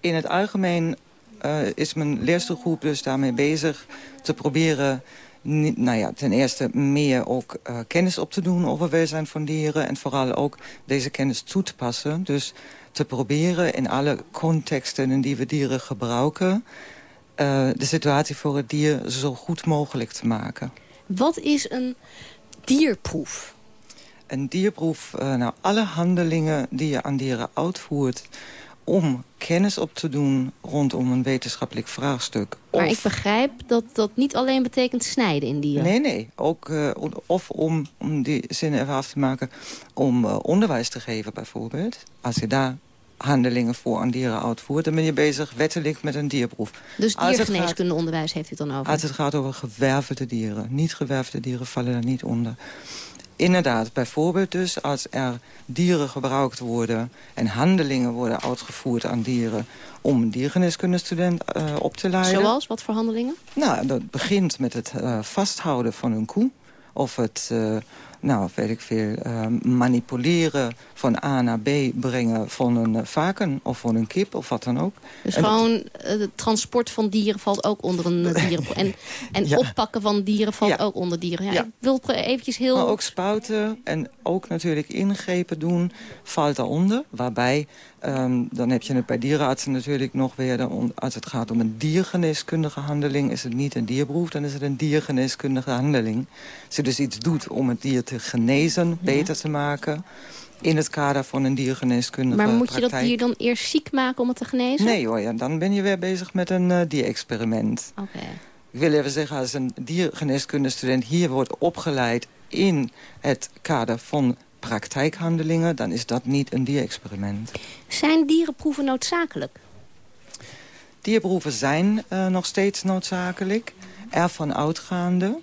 in het algemeen eh, is mijn leerstoelgroep dus daarmee bezig te proberen... Nou ja, ten eerste meer ook eh, kennis op te doen over welzijn van dieren... en vooral ook deze kennis toe te passen. Dus te proberen in alle contexten in die we dieren gebruiken... eh, de situatie voor het dier zo goed mogelijk te maken. Wat is een dierproef? Een dierproef, eh, nou, alle handelingen die je aan dieren uitvoert... om kennis op te doen rondom een wetenschappelijk vraagstuk. Maar Of- ik begrijp dat dat niet alleen betekent snijden in dieren. Nee, nee. Ook, eh, of om, om die zin even af te maken, om eh, onderwijs te geven bijvoorbeeld. Als je daar handelingen voor aan dieren uitvoert... dan ben je bezig wettelijk met een dierproef. Dus diergeneeskundeonderwijs heeft u dan over? Als het gaat over gewervelde dieren. Niet gewerfde dieren vallen daar niet onder. Inderdaad, bijvoorbeeld dus als er dieren gebruikt worden... en handelingen worden uitgevoerd aan dieren... om een diergeneeskundestudent eh, op te leiden. Zoals? Wat voor handelingen? Nou, dat begint met het eh, vasthouden van een koe. Of het, eh, nou, weet ik veel, manipuleren van A naar B brengen van een eh, vaken of van een kip of wat dan ook. Dus En gewoon eh, het transport van dieren valt ook onder een uh, dierenproef. En, [laughs] en Ja. oppakken van dieren valt Ja. ook onder dieren. Ja, Ja. Ik wil eventjes heel... Maar ook spuiten en ook natuurlijk ingrepen doen valt daaronder. Waarbij, ehm, dan heb je het bij dierenartsen natuurlijk nog weer... dan- als het gaat om een diergeneeskundige handeling... is het niet een dierberoep, dan is het een diergeneeskundige handeling. Als je dus iets doet om het dier te genezen, beter te maken... in het kader van een diergeneeskundige maar moet je dat dier dan eerst ziek maken om het te genezen? Nee hoor, ja, dan ben je weer bezig met een eh, dierexperiment. Oké. Ik wil even zeggen, als een diergeneeskundestudent hier wordt opgeleid... in het kader van praktijkhandelingen... dan is dat niet een dierexperiment. Zijn dierenproeven noodzakelijk? Dierberoepen zijn eh, nog steeds noodzakelijk. Ervan uitgaande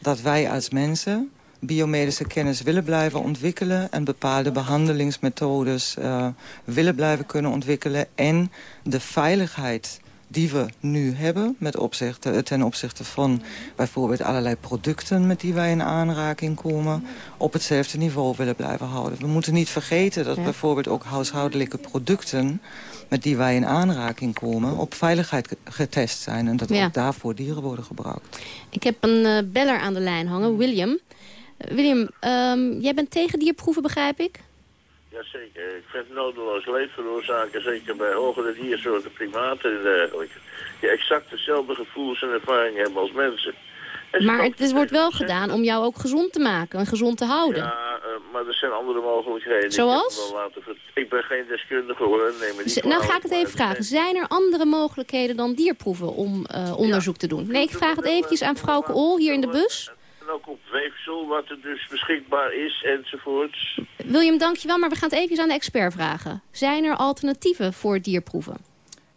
dat wij als mensen biomedische kennis willen blijven ontwikkelen... en bepaalde behandelingsmethodes eh, willen blijven kunnen ontwikkelen... en de veiligheid die we nu hebben met opzichte, ten opzichte van bijvoorbeeld allerlei producten... met die wij in aanraking komen, op hetzelfde niveau willen blijven houden. We moeten niet vergeten dat Ja. bijvoorbeeld ook huishoudelijke producten... met die wij in aanraking komen, op veiligheid ge- getest zijn... en dat Ja. ook daarvoor dieren worden gebruikt. Ik heb een eh, beller aan de lijn hangen, William. William, ehm, jij bent tegen dierproeven, begrijp ik? Jazeker, ik vind nodeloos leed veroorzaken, zeker bij hogere diersoorten, primaten en dergelijke. Die exact dezelfde gevoelens en ervaringen hebben als mensen. Maar het is- wordt wel gedaan om jou ook gezond te maken en gezond te houden. Ja, eh, maar er zijn andere mogelijkheden. Zoals? Ik, laten ik ben geen deskundige hoor, niet Z- nou ga ik het even maar- vragen. Zijn er andere mogelijkheden dan dierproeven om eh, onderzoek te doen? Nee, ik vraag het eventjes aan vrouw Ol hier in de bus. En ook op weefsel, wat er dus beschikbaar is, enzovoorts. William, dankjewel, maar we gaan het eventjes aan de expert vragen. Zijn er alternatieven voor dierproeven?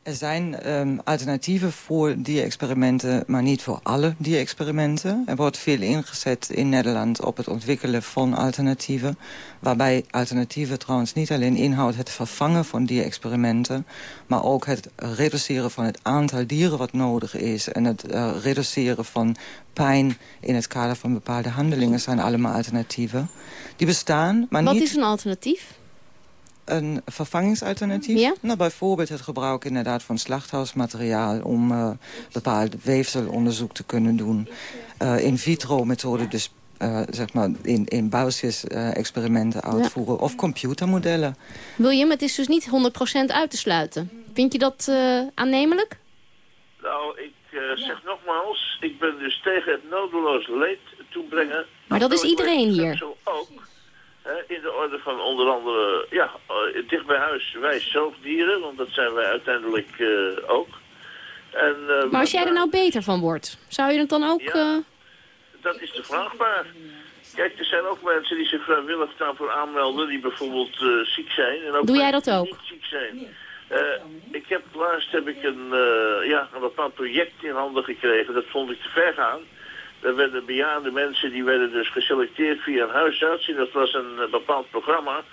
Er zijn ehm, alternatieven voor dierexperimenten, maar niet voor alle dierexperimenten. Er wordt veel ingezet in Nederland op het ontwikkelen van alternatieven. Waarbij alternatieven trouwens niet alleen inhoudt het vervangen van dierexperimenten... maar ook het reduceren van het aantal dieren wat nodig is... en het eh, reduceren van pijn in het kader van bepaalde handelingen... zijn allemaal alternatieven. Die bestaan, maar Wat niet is een alternatief? Een vervangingsalternatief? Ja? Nou, bijvoorbeeld het gebruik inderdaad van slachthuismateriaal... om eh, bepaald weefselonderzoek te kunnen doen. Eh, in vitro methode dus eh, zeg maar in, in eh, experimenten uitvoeren. Of computermodellen. William, het is dus niet 100% uit te sluiten. Vind je dat eh, aannemelijk? Nou, ik eh, zeg nogmaals, ik ben dus tegen het nodeloos leed toebrengen. Maar dat is Nooit iedereen hier. Zo ook. Hè, in de orde van onder andere, ja, eh, dicht bij huis, wij zoogdieren, want dat zijn wij uiteindelijk eh, ook. En, eh, Maar als jij er nou beter van wordt, zou je het dan ook... eh, Dat is de vraag maar. Kijk, er zijn ook mensen die zich vrijwillig daarvoor aanmelden, die bijvoorbeeld eh, ziek zijn. En ook Doe jij dat die ook? niet ziek zijn. Eh, ik heb laatst heb ik een, eh, ja, een bepaald project in handen gekregen, dat vond ik te ver gaan. Er werden bejaarde mensen, die werden dus geselecteerd via een huisarts. En dat was een eh, bepaald programma.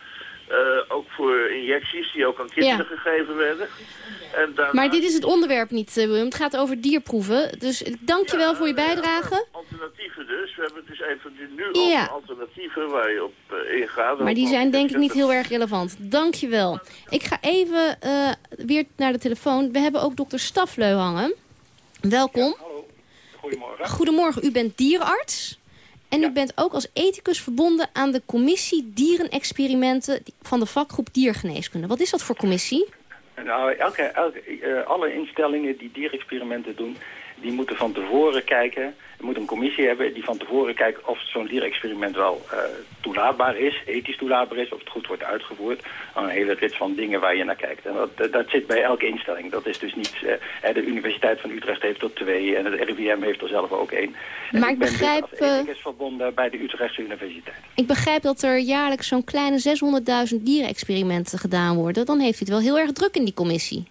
eh, ook voor injecties die ook aan kinderen gegeven werden. En daarna- Maar dit is het onderwerp niet, eh, Willem. Het gaat over dierproeven. Dus dank je wel voor je bijdrage. alternatieven dus. We hebben het dus even nu Ja. over alternatieven waar je op ingaat. Maar die zijn denk ik niet heel erg relevant. Dank je wel. Ik ga even weer naar de telefoon. We hebben ook dokter Stafleu hangen. Welkom. Goedemorgen. Goedemorgen, u bent dierenarts. En u bent ook als ethicus verbonden aan de commissie dierenexperimenten van de vakgroep diergeneeskunde. Wat is dat voor commissie? Nou, elke, elke, eh, alle instellingen die dierexperimenten doen, die moeten van tevoren kijken. Er moet een commissie hebben die van tevoren kijkt of zo'n dierexperiment wel eh, toelaatbaar is, ethisch toelaatbaar is, of het goed wordt uitgevoerd. Een hele rits van dingen waar je naar kijkt. En dat, dat, zit bij elke instelling. Dat is dus niet. eh, de Universiteit van Utrecht heeft er twee en het RIVM heeft er zelf ook één. En Maar ik ben begrijp, Dus als eh, verbonden bij de Utrechtse Universiteit. Ik begrijp dat er jaarlijks zo'n kleine 600.000 dierenexperimenten gedaan worden. Dan heeft u het wel heel erg druk in die commissie.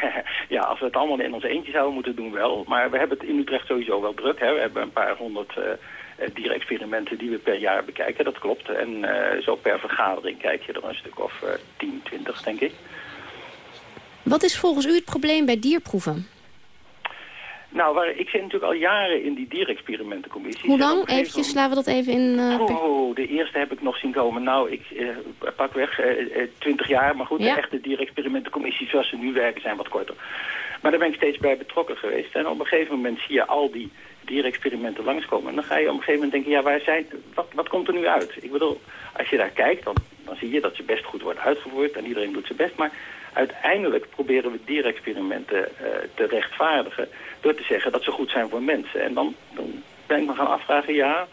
[laughs] Ja, als we het allemaal in ons eentje zouden moeten doen, wel. Maar we hebben het in Utrecht sowieso wel druk. Hè. We hebben een paar honderd eh, eh, dierexperimenten die we per jaar bekijken, dat klopt. En eh, zo per vergadering kijk je er een stuk of eh 10, 20, denk ik. Wat is volgens u het probleem bij dierproeven? Nou, waar, ik zit natuurlijk al jaren in die dierexperimentencommissie. Hoe lang? Eventjes slaan we dat even in... Oh, de eerste heb ik nog zien komen. Nou, ik eh, pak weg eh, 20 jaar. Maar goed, Ja. de echte dierexperimentencommissies zoals ze nu werken zijn wat korter. Maar daar ben ik steeds bij betrokken geweest. En op een gegeven moment zie je al die dierexperimenten langskomen. En dan ga je op een gegeven moment denken, ja, waar zijn, wat, wat komt er nu uit? Ik bedoel, als je daar kijkt, dan, dan zie je dat ze best goed worden uitgevoerd. En iedereen doet zijn best. Maar uiteindelijk proberen we dierexperimenten eh, te rechtvaardigen... door te zeggen dat ze goed zijn voor mensen. En dan, dan ben ik me gaan afvragen, ja...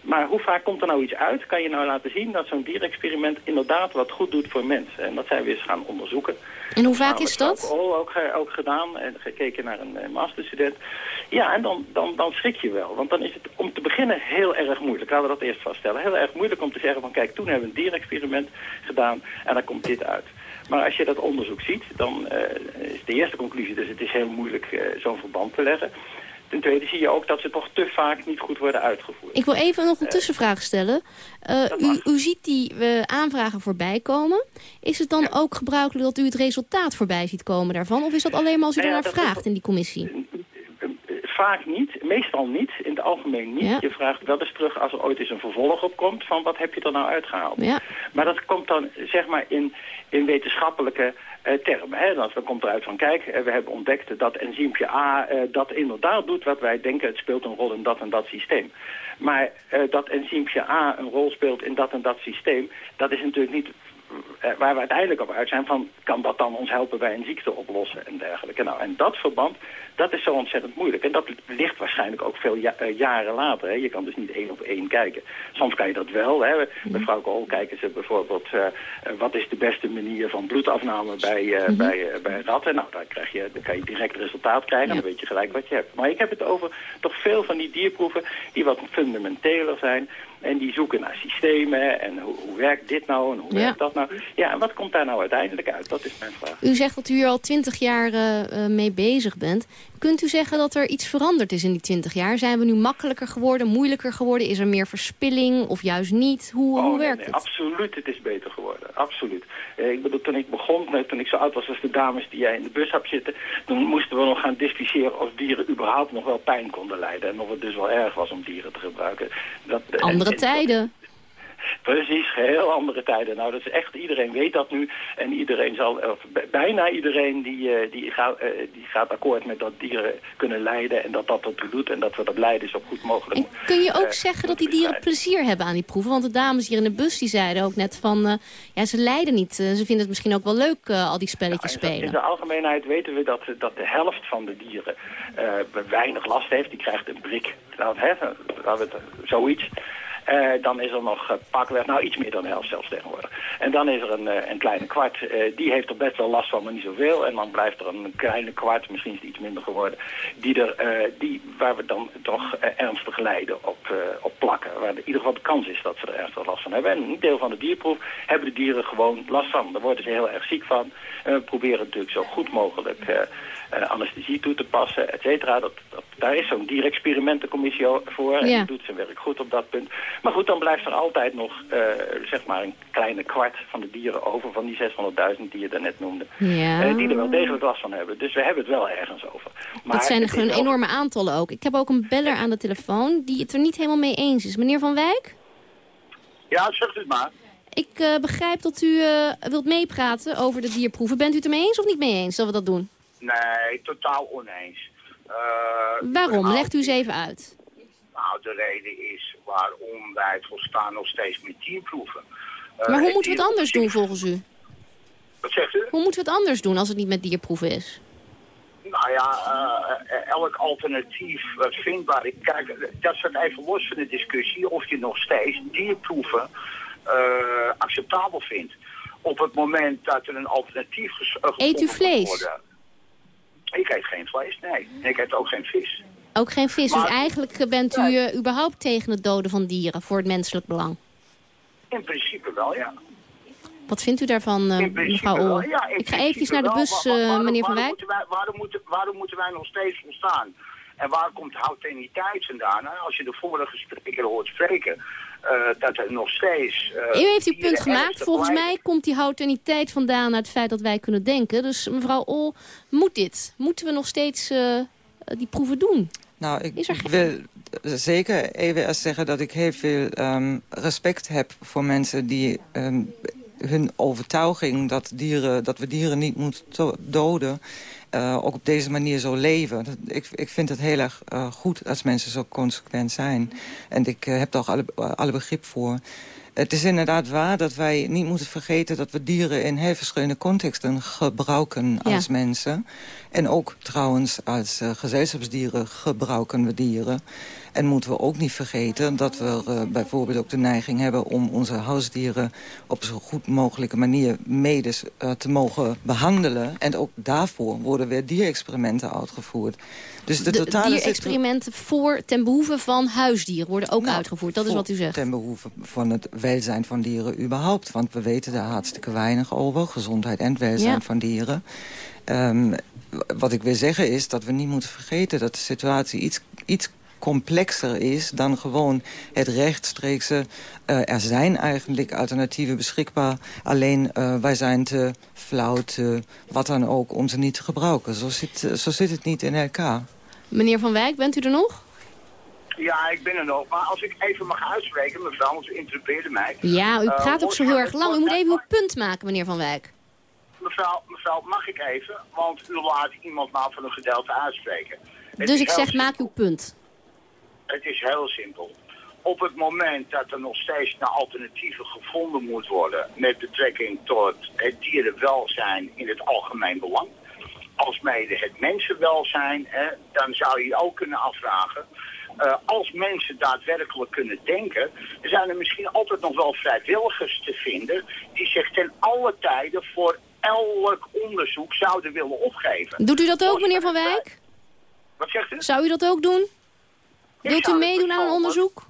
Maar hoe vaak komt er nou iets uit? Kan je nou laten zien dat zo'n dierexperiment inderdaad wat goed doet voor mensen? En dat zijn we eens gaan onderzoeken. En hoe vaak Nou, is dat? Ook, ook, ook, ge- ook gedaan en gekeken naar een eh, masterstudent. Ja, en dan, dan, dan schrik je wel. Want dan is het om te beginnen heel erg moeilijk. Laten we dat eerst vaststellen. Heel erg moeilijk om te zeggen van kijk, toen hebben we een dierexperiment gedaan en dan komt dit uit. Maar als je dat onderzoek ziet, dan eh, is de eerste conclusie dus het is heel moeilijk eh, zo'n verband te leggen. Ten tweede zie je ook dat ze toch te vaak niet goed worden uitgevoerd. Ik wil even nog een tussenvraag stellen. Eh, u, u ziet die eh, aanvragen voorbij komen. Is het dan ook gebruikelijk dat u het resultaat voorbij ziet komen daarvan? Of is dat alleen maar als u Nou ja, is vraagt in die commissie? Vaak niet, meestal niet, in het algemeen niet. Ja. Je vraagt wel eens terug als er ooit eens een vervolg op komt van wat heb je er nou uitgehaald. Ja. Maar dat komt dan zeg maar in, in wetenschappelijke eh, termen. Hè? Komt eruit van kijk, eh, we hebben ontdekt dat enzympje A eh, dat inderdaad doet wat wij denken. Het speelt een rol in dat en dat systeem. Maar dat enzympje A een rol speelt in dat en dat systeem, dat is natuurlijk niet waar we uiteindelijk op uit zijn van... kan dat dan ons helpen bij een ziekte oplossen en dergelijke. Nou, en dat verband, dat is zo ontzettend moeilijk. En dat ligt waarschijnlijk ook veel ja- eh, jaren later. Hè. Je kan dus niet één op één kijken. Soms kan je dat wel. Hè. Mevrouw Kool kijken ze bijvoorbeeld... eh, eh, wat is de beste manier van bloedafname bij, eh, bij, bij ratten. Nou, daar, krijg je, dan kan je direct resultaat krijgen. Dan weet je gelijk wat je hebt. Maar ik heb het over toch veel van die dierproeven... die wat fundamenteler zijn... En die zoeken naar systemen en hoe, hoe werkt dit nou en hoe Ja. werkt dat nou. Ja, en wat komt daar nou uiteindelijk uit? Dat is mijn vraag. U zegt dat u hier al twintig jaar mee bezig bent. Kunt u zeggen dat er iets veranderd is in die twintig jaar? Zijn we nu makkelijker geworden, moeilijker geworden? Is er meer verspilling of juist niet? Hoe, hoe Oh, werkt nee, het? absoluut, het is beter geworden. Absoluut. Eh, ik bedoel, toen ik begon, eh, toen ik zo oud was als de dames die jij in de bus hebt zitten... toen moesten we nog gaan discussiëren of dieren überhaupt nog wel pijn konden lijden. En of het dus wel erg was om dieren te gebruiken. Dat, eh, Andere en- tijden. Precies, heel andere tijden. Nou, dat is echt, iedereen weet dat nu. En iedereen zal, of bijna iedereen die, eh, die, gaat, eh, die gaat akkoord met dat dieren kunnen lijden. En dat dat ertoe doet. En dat we dat lijden zo goed mogelijk Kun je ook eh, zeggen dat die dieren plezier hebben aan die proeven? Want de dames hier in de bus die zeiden ook net van... ja, ze lijden niet. Ze vinden het misschien ook wel leuk, al die spelletjes In spelen. de algemeenheid weten we dat, dat de helft van de dieren weinig last heeft. Die krijgt een brik, nou, hè, zoiets. Eh, dan is er nog uh, pakweg, nou iets meer dan de helft zelfs tegenwoordig. En dan is er een, uh, een kleine kwart, die heeft er best wel last van, maar niet zoveel. En dan blijft er een kleine kwart, misschien is het iets minder geworden, die er, die, waar we dan toch ernstig lijden op, op plakken. Waar in ieder geval de kans is dat ze er ernstig last van hebben. En een deel van de dierproef hebben de dieren gewoon last van. Daar worden ze heel erg ziek van. En we proberen natuurlijk zo goed mogelijk anesthesie toe te passen, et cetera. Dat, dat, daar is zo'n dierexperimentencommissie voor en Ja. die doet zijn werk goed op dat punt. Maar goed, dan blijft er altijd nog eh, zeg maar een kleine kwart van de dieren over... van die 600.000 die je daarnet noemde. Ja. eh, die er wel degelijk last van hebben. Dus we hebben het wel ergens over. Maar dat zijn er gewoon wel- enorme aantallen ook. Ik heb ook een beller aan de telefoon die het er niet helemaal mee eens is. Meneer Van Wijk? Ja, zegt het maar. Ik eh, begrijp dat u eh, wilt meepraten over de dierproeven. Bent u het ermee eens of niet mee eens dat we dat doen? Nee, totaal oneens. Eh, Waarom? nou, Legt u eens even uit. Nou, de reden is waarom wij het volstaan nog steeds met dierproeven. Eh, Maar hoe het moeten we het anders doen volgens u? Wat zegt u? Hoe moeten we het anders doen als het niet met dierproeven is? Nou ja, eh, elk alternatief wat vindbaar is. Kijk, dat staat even los van de discussie of je nog steeds dierproeven eh, acceptabel vindt. Op het moment dat er een alternatief eh, gevonden Eet u vlees? worden. Ik eet geen vlees, nee. Ik eet ook geen vis. Ook geen vis. Maar- dus eigenlijk bent u eh, überhaupt tegen het doden van dieren voor het menselijk belang. In principe wel, ja. Wat vindt u daarvan, eh, mevrouw Ol? ja, Ik ga eventjes naar de bus, eh, waarom- meneer Van Wijk. moeten wij- waarom, moeten, waarom moeten wij nog steeds ontstaan? En waar komt houterniteit vandaan? Nou, als je de vorige spreker hoort spreken, dat er nog steeds... U heeft uw punt gemaakt. Volgens mij komt die houterniteit vandaan uit het feit dat wij kunnen denken. Dus mevrouw Ol, moet dit? Moeten we nog steeds die proeven doen? Nou, ik wil zeker even zeggen dat ik heel veel ehm, respect heb voor mensen die ehm, hun overtuiging dat, dieren, dat we dieren niet moeten doden, eh, ook op deze manier zo leven. Dat- ik, ik vind het heel erg eh, goed als mensen zo consequent zijn. En ik eh, heb daar alle, alle begrip voor. Het is inderdaad waar dat wij niet moeten vergeten... dat we dieren in heel verschillende contexten gebruiken Ja. als mensen. En ook trouwens als eh, gezelschapsdieren gebruiken we dieren. En moeten we ook niet vergeten dat we eh, bijvoorbeeld ook de neiging hebben... om onze huisdieren op zo goed mogelijke manier mede eh, te mogen behandelen. En ook daarvoor worden weer dierexperimenten uitgevoerd. Dus de, De totale dierexperimenten voor ten behoeve van huisdieren worden ook Nou, uitgevoerd. Dat is wat u zegt. Ten behoeve van het welzijn van dieren überhaupt. Want we weten daar hartstikke weinig over. Gezondheid en welzijn Ja. van dieren. Ehm, wat ik wil zeggen is dat we niet moeten vergeten... dat de situatie iets, iets complexer is dan gewoon het rechtstreekse... eh, er zijn eigenlijk alternatieven beschikbaar. Alleen eh, wij zijn te flauw, te wat dan ook, om ze niet te gebruiken. Zo zit, eh, zo zit het niet in elkaar. Meneer Van Wijk, bent u er nog? Ja, ik ben er nog. Maar als ik even mag uitspreken, mevrouw, want u interrupeerde mij. Ja, u praat ook zo heel erg lang. U moet even uw punt maken, meneer Van Wijk. Mevrouw, mevrouw, mag ik even? Want u laat iemand maar van een gedeelte uitspreken. Het Dus ik zeg, maak uw punt. Het is heel simpel. Op het moment dat er nog steeds naar alternatieven gevonden moet worden... met betrekking tot het dierenwelzijn in het algemeen belang... alsmede het mensenwelzijn, hè, dan zou je je ook kunnen afvragen... eh, als mensen daadwerkelijk kunnen denken... zijn er misschien altijd nog wel vrijwilligers te vinden... die zich ten alle tijden voor elk onderzoek zouden willen opgeven. Doet u dat ook, meneer Van Wijk? Wat zegt u? Zou u dat ook doen? Ik Wilt u meedoen aan een onderzoek?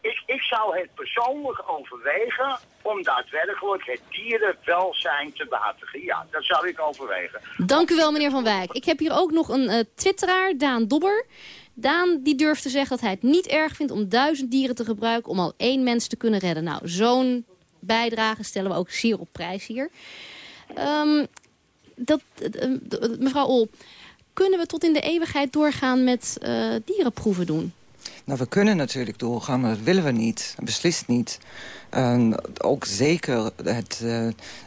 Ik, ik zou het persoonlijk overwegen om daadwerkelijk het dierenwelzijn te behartigen. Ja, dat zou ik overwegen. Dank u wel, meneer Van Wijk. Ik heb hier ook nog een eh, twitteraar, Daan Dobber. Daan die durft te zeggen dat hij het niet erg vindt om duizend dieren te gebruiken... om al één mens te kunnen redden. Nou, zo'n bijdrage stellen we ook zeer op prijs hier. Ehm, dat, eh, eh, mevrouw Ol, kunnen we tot in de eeuwigheid doorgaan met eh, dierenproeven doen? Nou, we kunnen natuurlijk doorgaan, maar dat willen we niet. Beslist niet. Ook zeker het eh,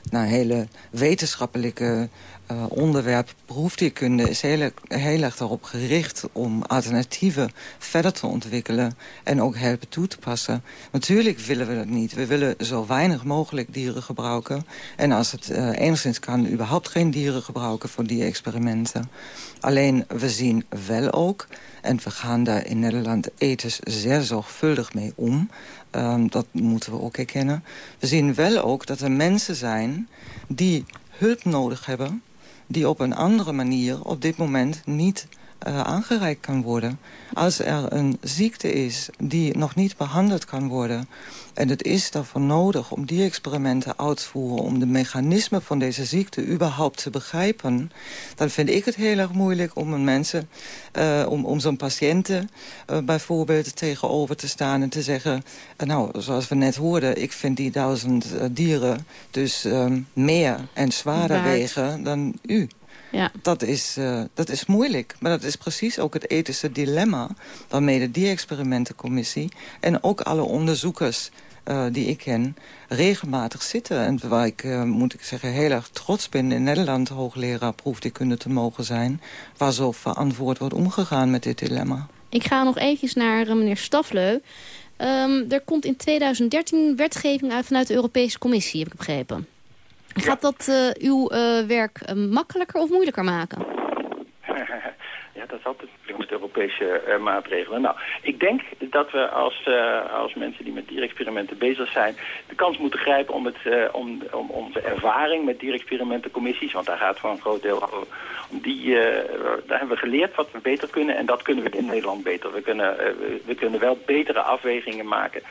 nou, hele wetenschappelijke eh, onderwerp beroepsdierkunde is heel, heel erg erop gericht om alternatieven verder te ontwikkelen en ook helpen toe te passen. Natuurlijk willen we dat niet. We willen zo weinig mogelijk dieren gebruiken. En als het uh, enigszins kan, überhaupt geen dieren gebruiken voor die experimenten. Alleen we zien wel ook, en we gaan daar in Nederland ethisch zeer zorgvuldig mee om... Um, dat moeten we ook herkennen. We zien wel ook dat er mensen zijn die hulp nodig hebben... die op een andere manier op dit moment niet uh, aangereikt kan worden. Als er een ziekte is die nog niet behandeld kan worden... en het is daarvoor nodig om die experimenten uit te voeren... om de mechanismen van deze ziekte überhaupt te begrijpen... dan vind ik het heel erg moeilijk om een mensen... Uh, om, om zo'n patiënten uh, bijvoorbeeld tegenover te staan en te zeggen... nou, zoals we net hoorden, ik vind die duizend dieren dus meer en zwaarder wegen dan u. Ja. Dat, is, uh, dat is moeilijk. Maar dat is precies ook het ethische dilemma... waarmee de die-experimentencommissie... en ook alle onderzoekers uh, die ik ken, regelmatig zitten. En waar ik, uh, moet ik zeggen, heel erg trots ben... in Nederland hoogleraar proefdierkunde te mogen zijn... waar zo verantwoord wordt omgegaan met dit dilemma. Ik ga nog eventjes naar meneer Stafleu. Um, er komt in 2013 wetgeving uit vanuit de Europese Commissie, heb ik begrepen. Gaat dat uh, uw uh, werk uh, makkelijker of moeilijker maken? [laughs] ja, dat is altijd met Europese maatregelen. Nou, ik denk dat we als, als mensen die met dierexperimenten bezig zijn... de kans moeten grijpen om, het, om, om onze ervaring met dierexperimentencommissies... want daar gaat voor een groot deel over... Om die, daar hebben we geleerd wat we beter kunnen en dat kunnen we in Nederland beter. We kunnen, we kunnen wel betere afwegingen maken...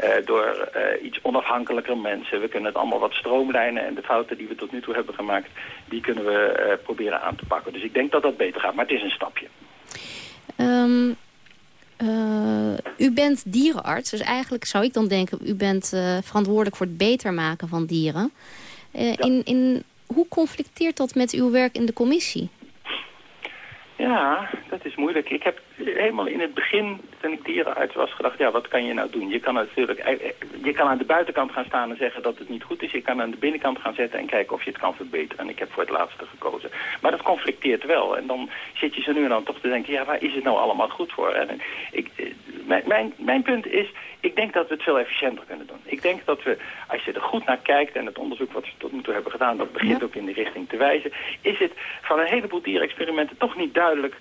Uh, door uh, iets onafhankelijker mensen. We kunnen het allemaal wat stroomlijnen en de fouten die we tot nu toe hebben gemaakt, die kunnen we uh, proberen aan te pakken. Dus ik denk dat dat beter gaat, maar het is een stapje. Um, u bent dierenarts, dus eigenlijk zou ik dan denken, u bent verantwoordelijk voor het beter maken van dieren. Ja. in, in, hoe conflicteert dat met uw werk in de commissie? Ja, dat is moeilijk. Ik heb helemaal in het begin, toen ik dierenarts was, gedacht... ja, wat kan je nou doen? Je kan natuurlijk je kan aan de buitenkant gaan staan en zeggen dat het niet goed is. Je kan aan de binnenkant gaan zetten en kijken of je het kan verbeteren. En ik heb voor het laatste gekozen. Maar dat conflicteert wel. En dan zit je zo nu en dan toch te denken... ja, waar is het nou allemaal goed voor? En ik, mijn, mijn, mijn punt is, ik denk dat we het veel efficiënter kunnen doen. Ik denk dat we, als je er goed naar kijkt... en het onderzoek wat we tot nu toe hebben gedaan... dat begint ja. ook in die richting te wijzen... is het van een heleboel dierexperimenten toch niet duidelijk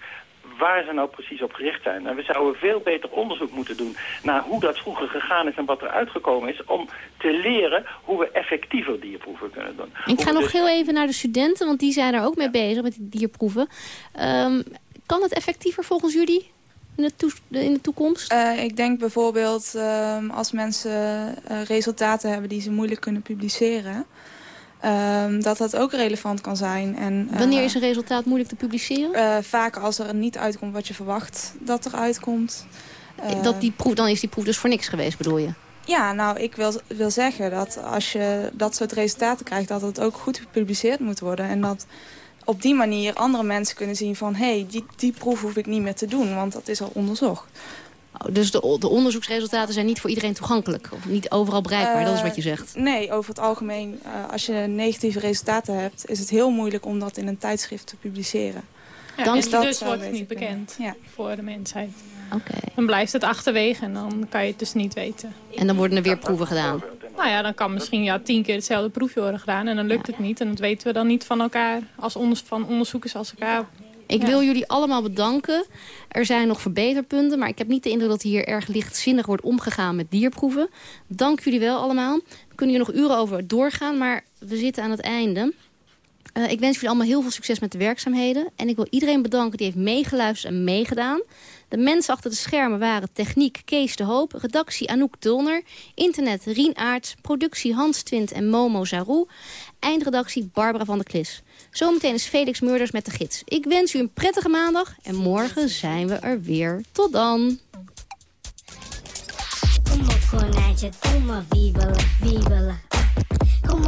waar ze nou precies op gericht zijn. En we zouden veel beter onderzoek moeten doen naar hoe dat vroeger gegaan is en wat er uitgekomen is, om te leren hoe we effectiever dierproeven kunnen doen. Ik ga nog dus... heel even naar de studenten, want die zijn er ook mee ja. bezig met die dierproeven. Um, kan het effectiever volgens jullie? In de, in de toekomst? Uh, ik denk bijvoorbeeld uh, als mensen uh, resultaten hebben die ze moeilijk kunnen publiceren... Um, dat dat ook relevant kan zijn. En, uh, Wanneer is een resultaat moeilijk te publiceren? Uh, vaak als er niet uitkomt wat je verwacht dat er uitkomt. Uh, dat die proef, dan is die proef dus voor niks geweest, bedoel je? Ja, nou, ik wil, wil zeggen dat als je dat soort resultaten krijgt... dat het ook goed gepubliceerd moet worden. En dat op die manier andere mensen kunnen zien van... hé, hey, die, die proef hoef ik niet meer te doen, want dat is al onderzocht. Oh, dus de, de, onderzoeksresultaten zijn niet voor iedereen toegankelijk? Of niet overal bereikbaar, uh, dat is wat je zegt? Nee, over het algemeen, uh, als je negatieve resultaten hebt... is het heel moeilijk om dat in een tijdschrift te publiceren. Ja, Dan dus dat dus wordt het niet bekend ja. voor de mensheid. Okay. Dan blijft het achterwege en dan kan je het dus niet weten. En dan worden er weer proeven gedaan? Nou ja, dan kan misschien ja, tien keer hetzelfde proefje worden gedaan... en dan lukt ja. het niet. En dat weten we dan niet van elkaar, als van onderzoekers als elkaar... Ik wil jullie allemaal bedanken. Er zijn nog verbeterpunten, maar ik heb niet de indruk dat hier erg lichtzinnig wordt omgegaan met dierproeven. Dank jullie wel allemaal. We kunnen hier nog uren over doorgaan, maar we zitten aan het einde. Uh, ik wens jullie allemaal heel veel succes met de werkzaamheden. En ik wil iedereen bedanken die heeft meegeluisterd en meegedaan. De mensen achter de schermen waren techniek Kees de Hoop, redactie Anouk Tulner, internet Rien Aarts, productie Hans Twint en Momo Zarou, eindredactie Barbara van der Klis. Zometeen is Felix Murders met de gids. Ik wens u een prettige maandag en morgen zijn we er weer. Tot dan! Kom op konijntje, maar wiebelen, wiebelen. Kom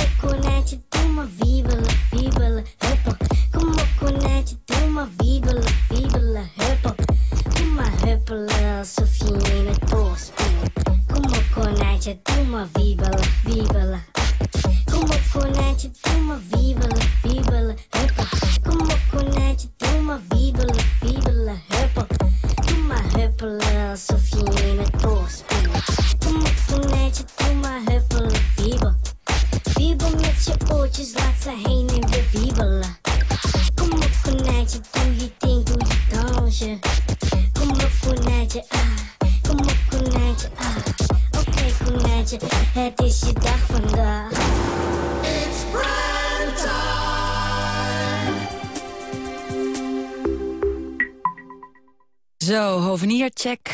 doe maar huppel. Je in het bos. Kom op maar wiebelen, wiebelen.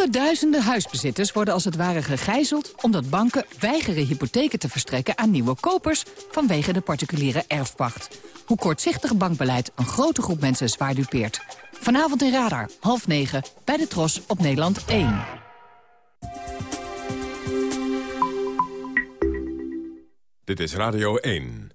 Honderdduizenden huisbezitters worden als het ware gegijzeld... omdat banken weigeren hypotheken te verstrekken aan nieuwe kopers... vanwege de particuliere erfpacht. Hoe kortzichtig bankbeleid een grote groep mensen zwaar dupeert. Vanavond in Radar, half negen, bij de Tros op Nederland 1. Dit is Radio 1.